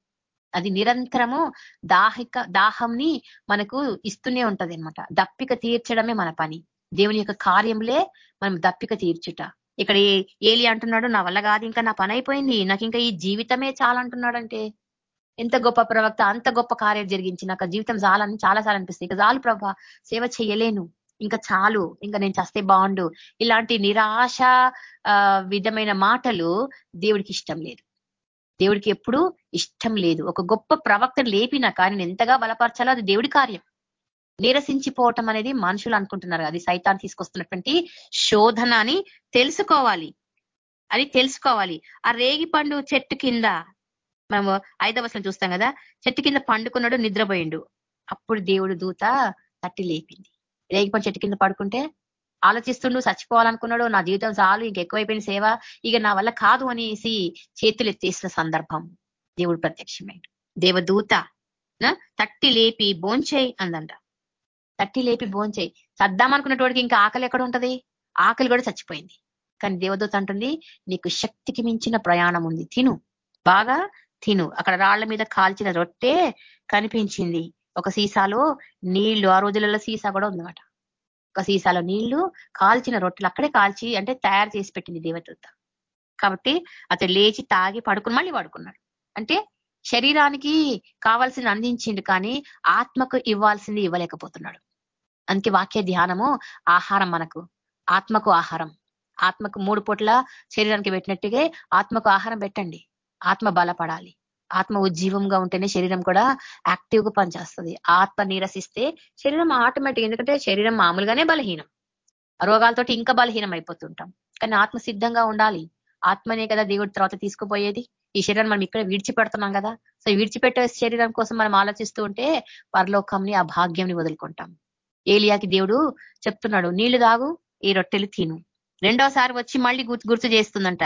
అది నిరంతరము దాహిక దాహంని మనకు ఇస్తూనే ఉంటది అనమాట దప్పిక తీర్చడమే మన పని. దేవుని యొక్క కార్యంలే మనం దప్పిక తీర్చుట. ఇక్కడ ఏలి అంటున్నాడు నా వల్ల కాదు ఇంకా నా పని అయిపోయింది నాకు ఇంకా ఈ జీవితమే చాలంటున్నాడంటే ఎంత గొప్ప ప్రవక్త అంత గొప్ప కార్యం జరిగించి నాకు జీవితం చాలని చాలా సార్లు అనిపిస్తుంది. ఇక చాలు ప్రభా సేవ చేయలేను ఇంకా చాలు ఇంకా నేను చస్తే బాగుండు. ఇలాంటి నిరాశ విధమైన మాటలు దేవుడికి ఇష్టం లేదు. దేవుడికి ఎప్పుడు ఇష్టం లేదు. ఒక గొప్ప ప్రవక్త లేపినా కానీ ఎంతగా బలపరచాలో అది దేవుడి కార్యం. నీరసించిపోవటం అనేది మనుషులు అనుకుంటున్నారు. అది సైతాన్ని తీసుకొస్తున్నటువంటి శోధన అని తెలుసుకోవాలి. అని తెలుసుకోవాలి. ఆ రేగి పండు చెట్టు కింద మనము ఐదవసరం చూస్తాం కదా. చెట్టు కింద పండుకున్నాడు నిద్రపోయిండు. అప్పుడు దేవుడు దూత తట్టి లేపింది. రేగిపండు చెట్టు కింద పడుకుంటే ఆలోచిస్తుండు చచ్చిపోవాలనుకున్నాడు నా జీవితం చాలు ఇంకెక్కువైపోయిన సేవ ఇక నా వల్ల కాదు అనేసి చేతులు ఎత్తేసిన సందర్భం. దేవుడు ప్రత్యక్షమైన దేవదూత తట్టి లేపి బోంచేయి అందంట. తట్టి లేపి భోంచేయి. చద్దామనుకున్నటువంటి ఇంకా ఆకలి ఎక్కడ ఉంటది? ఆకలి కూడా చచ్చిపోయింది. కానీ దేవదూత అంటుంది నీకు శక్తికి మించిన ప్రయాణం ఉంది తిను. బాగా తిను. అక్కడ రాళ్ళ మీద కాల్చిన రొట్టె కనిపించింది. ఒక సీసాలో నీళ్ళు ఆ రోజులలో సీసా కూడా ఉందన్నమాట. ఒక సీసాలో నీళ్ళు కాల్చిన రొట్టెలు అక్కడే కాల్చి అంటే తయారు చేసి పెట్టింది దేవదూత. కాబట్టి అతడు లేచి తాగి పడుకుని మళ్ళీ పడుకున్నాడు. అంటే శరీరానికి కావాల్సింది అందించిండు కానీ ఆత్మకు ఇవ్వాల్సింది ఇవ్వలేకపోతున్నాడు. అందుకే వాక్య ధ్యానము ఆహారం మనకు ఆత్మకు ఆహారం. ఆత్మకు మూడు పూట్ల శరీరానికి పెట్టినట్టుగా ఆత్మకు ఆహారం పెట్టండి. ఆత్మ బలపడాలి. ఆత్మ ఉజ్జీవంగా ఉంటేనే శరీరం కూడా యాక్టివ్గా పనిచేస్తుంది. ఆత్మ నీరసిస్తే శరీరం ఆటోమేటిక్ ఎందుకంటే శరీరం మామూలుగానే బలహీనం. రోగాలతో ఇంకా బలహీనం అయిపోతుంటాం. కానీ ఆత్మ సిద్ధంగా ఉండాలి. ఆత్మనే కదా దేవుడి తర్వాత తీసుకుపోయేది. ఈ శరీరాన్ని మనం ఇక్కడ విడిచిపెడుతున్నాం కదా. సో విడిచిపెట్టే శరీరం కోసం మనం ఆలోచిస్తూ ఉంటే పరలోకంని ఆ భాగ్యంని వదులుకుంటాం. ఏలియాకి దేవుడు చెప్తున్నాడు నీళ్ళు తాగు ఈ రొట్టెలు తిను. రెండోసారి వచ్చి మళ్ళీ గుర్తు గుర్తు చేస్తుందంట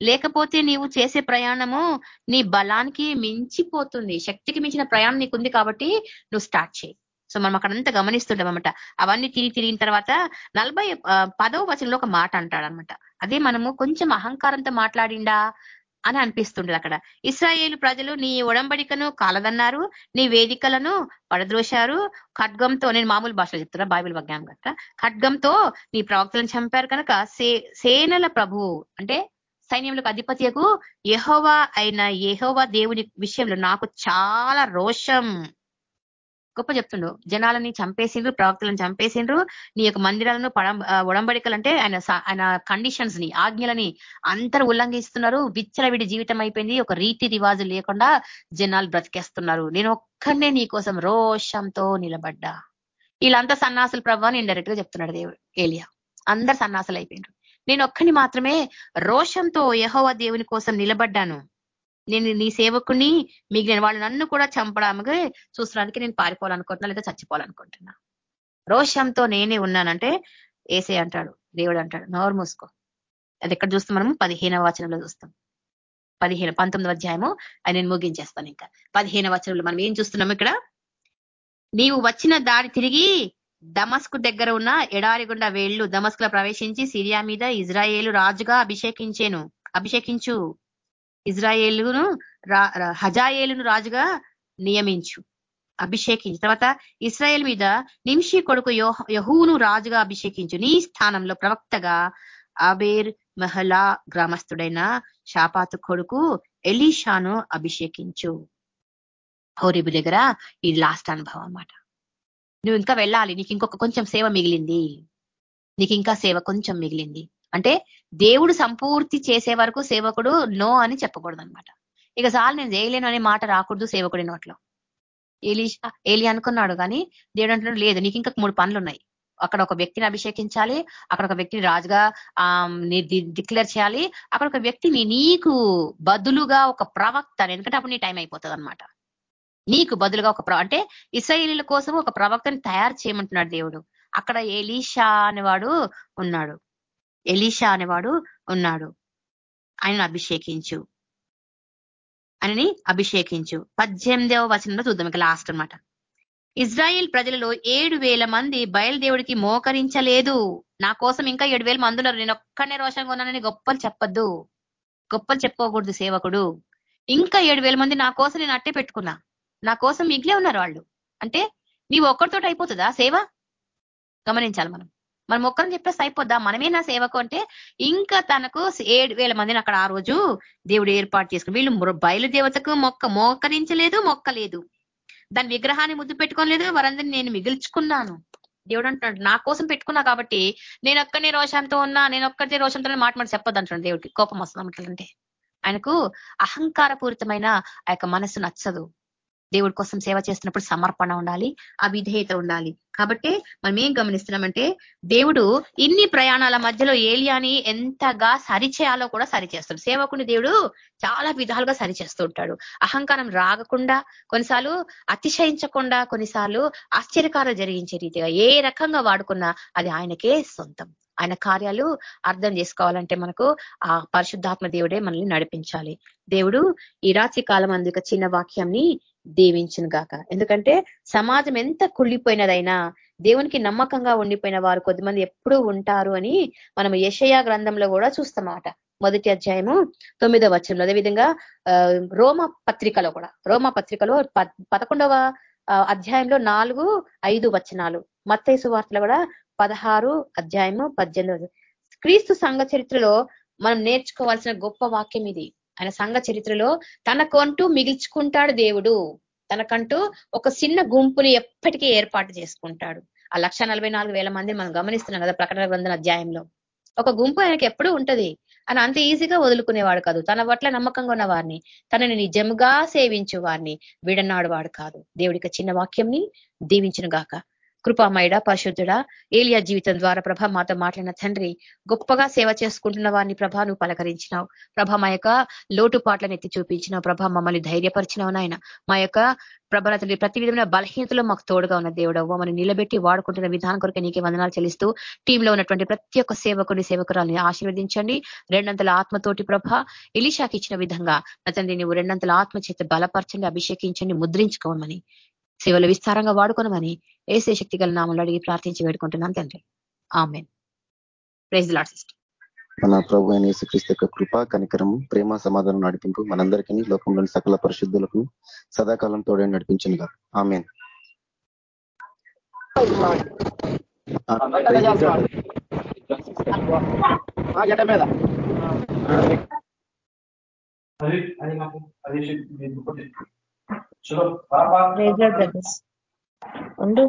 లేకపోతే నీవు చేసే ప్రయాణము నీ బలానికి మించిపోతుంది. శక్తికి మించిన ప్రయాణం నీకుంది కాబట్టి నువ్వు స్టార్ట్ చేయి. సో మనం అక్కడంతా గమనిస్తుంటామన్నమాట. అవన్నీ తిని తిరిగిన తర్వాత నలభై పదవ వచనంలో ఒక మాట అంటాడనమాట అదే మనము కొంచెం అహంకారంతో మాట్లాడిండా అని అనిపిస్తుండదు అక్కడ. ఇస్రాయేల్ ప్రజలు నీ ఒడంబడికను కాలదన్నారు నీ వేదికలను పడద్రోశారు. ఖడ్గంతో నేను మామూలు భాషలో చెప్తున్నా బైబిల్ వజ్ఞానం కట్ట ఖడ్గంతో నీ ప్రవక్తలను చంపారు కనుక సేనల ప్రభువు అంటే సైన్యములకు అధిపతియకు యహోవా అయిన యహోవా దేవుని విషయంలో నాకు చాలా రోషం. గొప్ప చెప్తుండు. జనాలని చంపేసిండ్రు ప్రవక్తలను చంపేసిండ్రు. నీ యొక్క మందిరాలను ఉడంబడికలంటే ఆయన ఆయన కండిషన్స్ని ఆజ్ఞలని అందరూ ఉల్లంఘిస్తున్నారు. విచ్చలవిడి జీవితం అయిపోయింది. ఒక రీతి రివాజు లేకుండా జనాలు బ్రతికేస్తున్నారు. నేను ఒక్కనే నీ కోసం రోషంతో నిలబడ్డా. వీళ్ళంతా సన్నాసులు ప్రభావం ఇండైరెక్ట్గా చెప్తున్నాడు దేవుడు. ఏలియా. అందరు సన్నాసులు అయిపోయిండ్రు. నేను ఒక్కని మాత్రమే రోషంతో యహోవ దేవుని కోసం నిలబడ్డాను. నేను నీ సేవకుని మిగిలిన వాళ్ళు నన్ను కూడా చంపడానికి చూసడానికి నేను పారిపోవాలనుకుంటున్నా లేదా చచ్చిపోవాలనుకుంటున్నా. రోషంతో నేనే ఉన్నానంటే ఏసే అంటాడు దేవుడు అంటాడు నోరు మూసుకో. అది ఎక్కడ చూస్తాం మనము? పదిహేనవ వచనంలో చూస్తాం. పదిహేను పంతొమ్మిదవ అధ్యాయము అది నేను ముగించేస్తాను ఇంకా. పదిహేనవ వచనంలో మనం ఏం చూస్తున్నాము ఇక్కడ? నీవు వచ్చిన దారి తిరిగి దమస్కు దగ్గర ఉన్న ఎడారి గుండా వేళ్ళు దమస్కులో ప్రవేశించి సిరియా మీద ఇజ్రాయేలు రాజుగా అభిషేకించేను. అభిషేకించు. ఇజ్రాయేలును హజాయేలును రాజుగా నియమించు. అభిషేకించు. తర్వాత ఇస్రాయేల్ మీద నింషి కొడుకు యహూను రాజుగా అభిషేకించు. నీ స్థానంలో ప్రవక్తగా అబేర్ మహలా గ్రామస్తుడైన షాపాతు కొడుకు ఎలీషాను అభిషేకించు. హౌరిబు దగ్గర ఈ లాస్ట్ అనుభవం అన్నమాట. నువ్వు ఇంకా వెళ్ళాలి. నీకు ఇంకొక కొంచెం సేవ మిగిలింది. నీకు ఇంకా సేవ కొంచెం మిగిలింది. అంటే దేవుడు సంపూర్తి చేసే వరకు సేవకుడు నో అని చెప్పకూడదు అనమాట ఇక చాలు నేను చేయలేను అనే మాట రాకూడదు సేవకుడి నోట్లో. ఏలి ఏలి అనుకున్నాడు కానీ దేవుడు అంటున్నాడు లేదు నీకు ఇంకా మూడు పనులు ఉన్నాయి అక్కడ ఒక వ్యక్తిని అభిషేకించాలి అక్కడ ఒక వ్యక్తిని రాజుగా డిక్లేర్ చేయాలి అక్కడ ఒక వ్యక్తిని నీకు బదులుగా ఒక ప్రవక్త ఎందుకంటే అప్పుడు నీ టైం అయిపోతుంది అనమాట నీకు బదులుగా ఒక అంటే ఇస్రాయేలీల కోసం ఒక ప్రవక్తని తయారు చేయమంటున్నాడు దేవుడు. అక్కడ ఎలీషా అనేవాడు ఉన్నాడు. ఎలీషా అనేవాడు ఉన్నాడు. ఆయనను అభిషేకించు. ఆయనని అభిషేకించు. పద్దెనిమిదవ వచనంలో చూద్దాం ఇక లాస్ట్ అనమాట ఇజ్రాయిల్ ప్రజలలో ఏడు వేల మంది బయలుదేవుడికి మోకరించలేదు. నా కోసం ఇంకా ఏడు వేల మంది ఉన్నారు. నేను ఒక్కనే రోషంగా ఉన్నానని గొప్పలు చెప్పద్దు. గొప్పలు చెప్పుకోకూడదు సేవకుడు. ఇంకా ఏడు మంది నా కోసం నేను అట్టే పెట్టుకున్నా. నా కోసం మిగిలే ఉన్నారు వాళ్ళు. అంటే నీవు ఒక్కరితోటి అయిపోతుందా సేవ? గమనించాలి మనం. మనం ఒక్కరిని చెప్పేసి అయిపోద్దా మనమే నా సేవకు అంటే ఇంకా తనకు ఏడు వేల మందిని అక్కడ ఆ రోజు దేవుడు ఏర్పాటు చేసుకుని వీళ్ళు బయలుదేవతకు మొక్క మోకరించలేదు మొక్కలేదు. దాని విగ్రహాన్ని ముద్దు పెట్టుకోలేదు వారందరినీ నేను మిగిల్చుకున్నాను. దేవుడు అంటున్నాడు నా కోసం పెట్టుకున్నా కాబట్టి నేను ఒక్కనే రోషంతో ఉన్నా నేను ఒక్కటే రోషంతో మాట మాట చెప్పొద్దు అంటున్నాడు దేవుడికి. కోపం వస్తుంది అంటే. ఆయనకు అహంకారపూరితమైన ఆ యొక్క మనసు నచ్చదు. దేవుడి కోసం సేవ చేస్తున్నప్పుడు సమర్పణ ఉండాలి ఆ విధేయత ఉండాలి. కాబట్టి మనం ఏం గమనిస్తున్నామంటే దేవుడు ఇన్ని ప్రయాణాల మధ్యలో ఏలియాని ఎంతగా సరిచేయాలో కూడా సరిచేస్తాడు సేవకుని దేవుడు చాలా విధాలుగా సరిచేస్తూ ఉంటాడు. అహంకారం రాగకుండా కొన్నిసార్లు అతిశయించకుండా కొన్నిసార్లు ఆశ్చర్యకారం జరిగించే రీతిగా ఏ రకంగా వాడుకున్నా అది ఆయనకే సొంతం. ఆయన కార్యాలు అర్థం చేసుకోవాలంటే మనకు ఆ పరిశుద్ధాత్మ దేవుడే మనల్ని నడిపించాలి. దేవుడు ఈ రాత్రి కాలం అందుక చిన్న వాక్యంని దీవించును గాక. ఎందుకంటే సమాజం ఎంత కుళ్ళిపోయినదైనా దేవునికి నమ్మకంగా ఉండిపోయిన వారు కొద్దిమంది ఎప్పుడూ ఉంటారు అని మనం యషయా గ్రంథంలో కూడా చూస్తామాట మొదటి అధ్యాయము తొమ్మిదో వచనంలో. అదేవిధంగా రోమ పత్రికలో కూడా. రోమ పత్రికలో పదకొండవ అధ్యాయంలో నాలుగు ఐదు వచనాలు. మత్తైసు వార్తలు కూడా పదహారు అధ్యాయము పద్దెనిమిది. క్రీస్తు సంఘ చరిత్రలో మనం నేర్చుకోవాల్సిన గొప్ప వాక్యం ఇది. ఆయన సంఘ చరిత్రలో తనకంటూ మిగిల్చుకుంటాడు దేవుడు. తనకంటూ ఒక చిన్న గుంపుని ఎప్పటికీ ఏర్పాటు చేసుకుంటాడు. ఆ లక్ష మంది మనం గమనిస్తున్నాం కదా ప్రకటన గ్రంథన అధ్యాయంలో. ఒక గుంపు ఆయనకి ఎప్పుడు ఉంటది. అని అంత ఈజీగా వదులుకునేవాడు కాదు. తన పట్ల నమ్మకంగా ఉన్న వారిని తనని నిజంగా సేవించు వారిని విడనాడు వాడు కాదు దేవుడికి చిన్న వాక్యంని దీవించిన గాక కృపామయుడ పరిశుద్ధుడ ఏలియా జీవితం ద్వారా ప్రభ మాతో మాట్లాడిన తండ్రి గొప్పగా సేవ చేసుకుంటున్న వారిని ప్రభ నువ్వు పలకరించినావు. ప్రభ మా యొక్క లోటుపాట్లను ఎత్తి చూపించినావు. ప్రభ మమ్మల్ని ధైర్యపరిచినావు నాయన. మా యొక్క ప్రభల తండ్రి ప్రతి విధమైన బలహీనతలో మాకు తోడుగా ఉన్న దేవుడు మమ్మల్ని నిలబెట్టి వాడుకుంటున్న విధానం కొరకు నీకే వందనాలు చెల్లిస్తూ టీంలో ఉన్నటువంటి ప్రతి ఒక్క సేవకుని సేవకురాలని ఆశీర్వదించండి. రెండంతల ఆత్మతోటి ప్రభ ఇలిషాకి ఇచ్చిన విధంగా నా తండ్రి నువ్వు రెండంతల ఆత్మ చేత బలపరచండి అభిషేకించండి ముద్రించుకోమని. సేవలు విస్తారంగా వాడుకోనమని ఏసే శక్తి గల నామలు అడిగి ప్రార్థించి వేడుకుంటున్నాను తండ్రి. ఆమెన్. Praise Lord sister. మన ప్రభు అయిన యేసుక్రీస్తు యొక్క కృప కనికరము ప్రేమ సమాధానం నడిపింపు మనందరికీ లోకంలోని సకల పరిశుద్ధులకు సదాకాలం తోడే నడిపించింది కాదు ఆమె ఉండు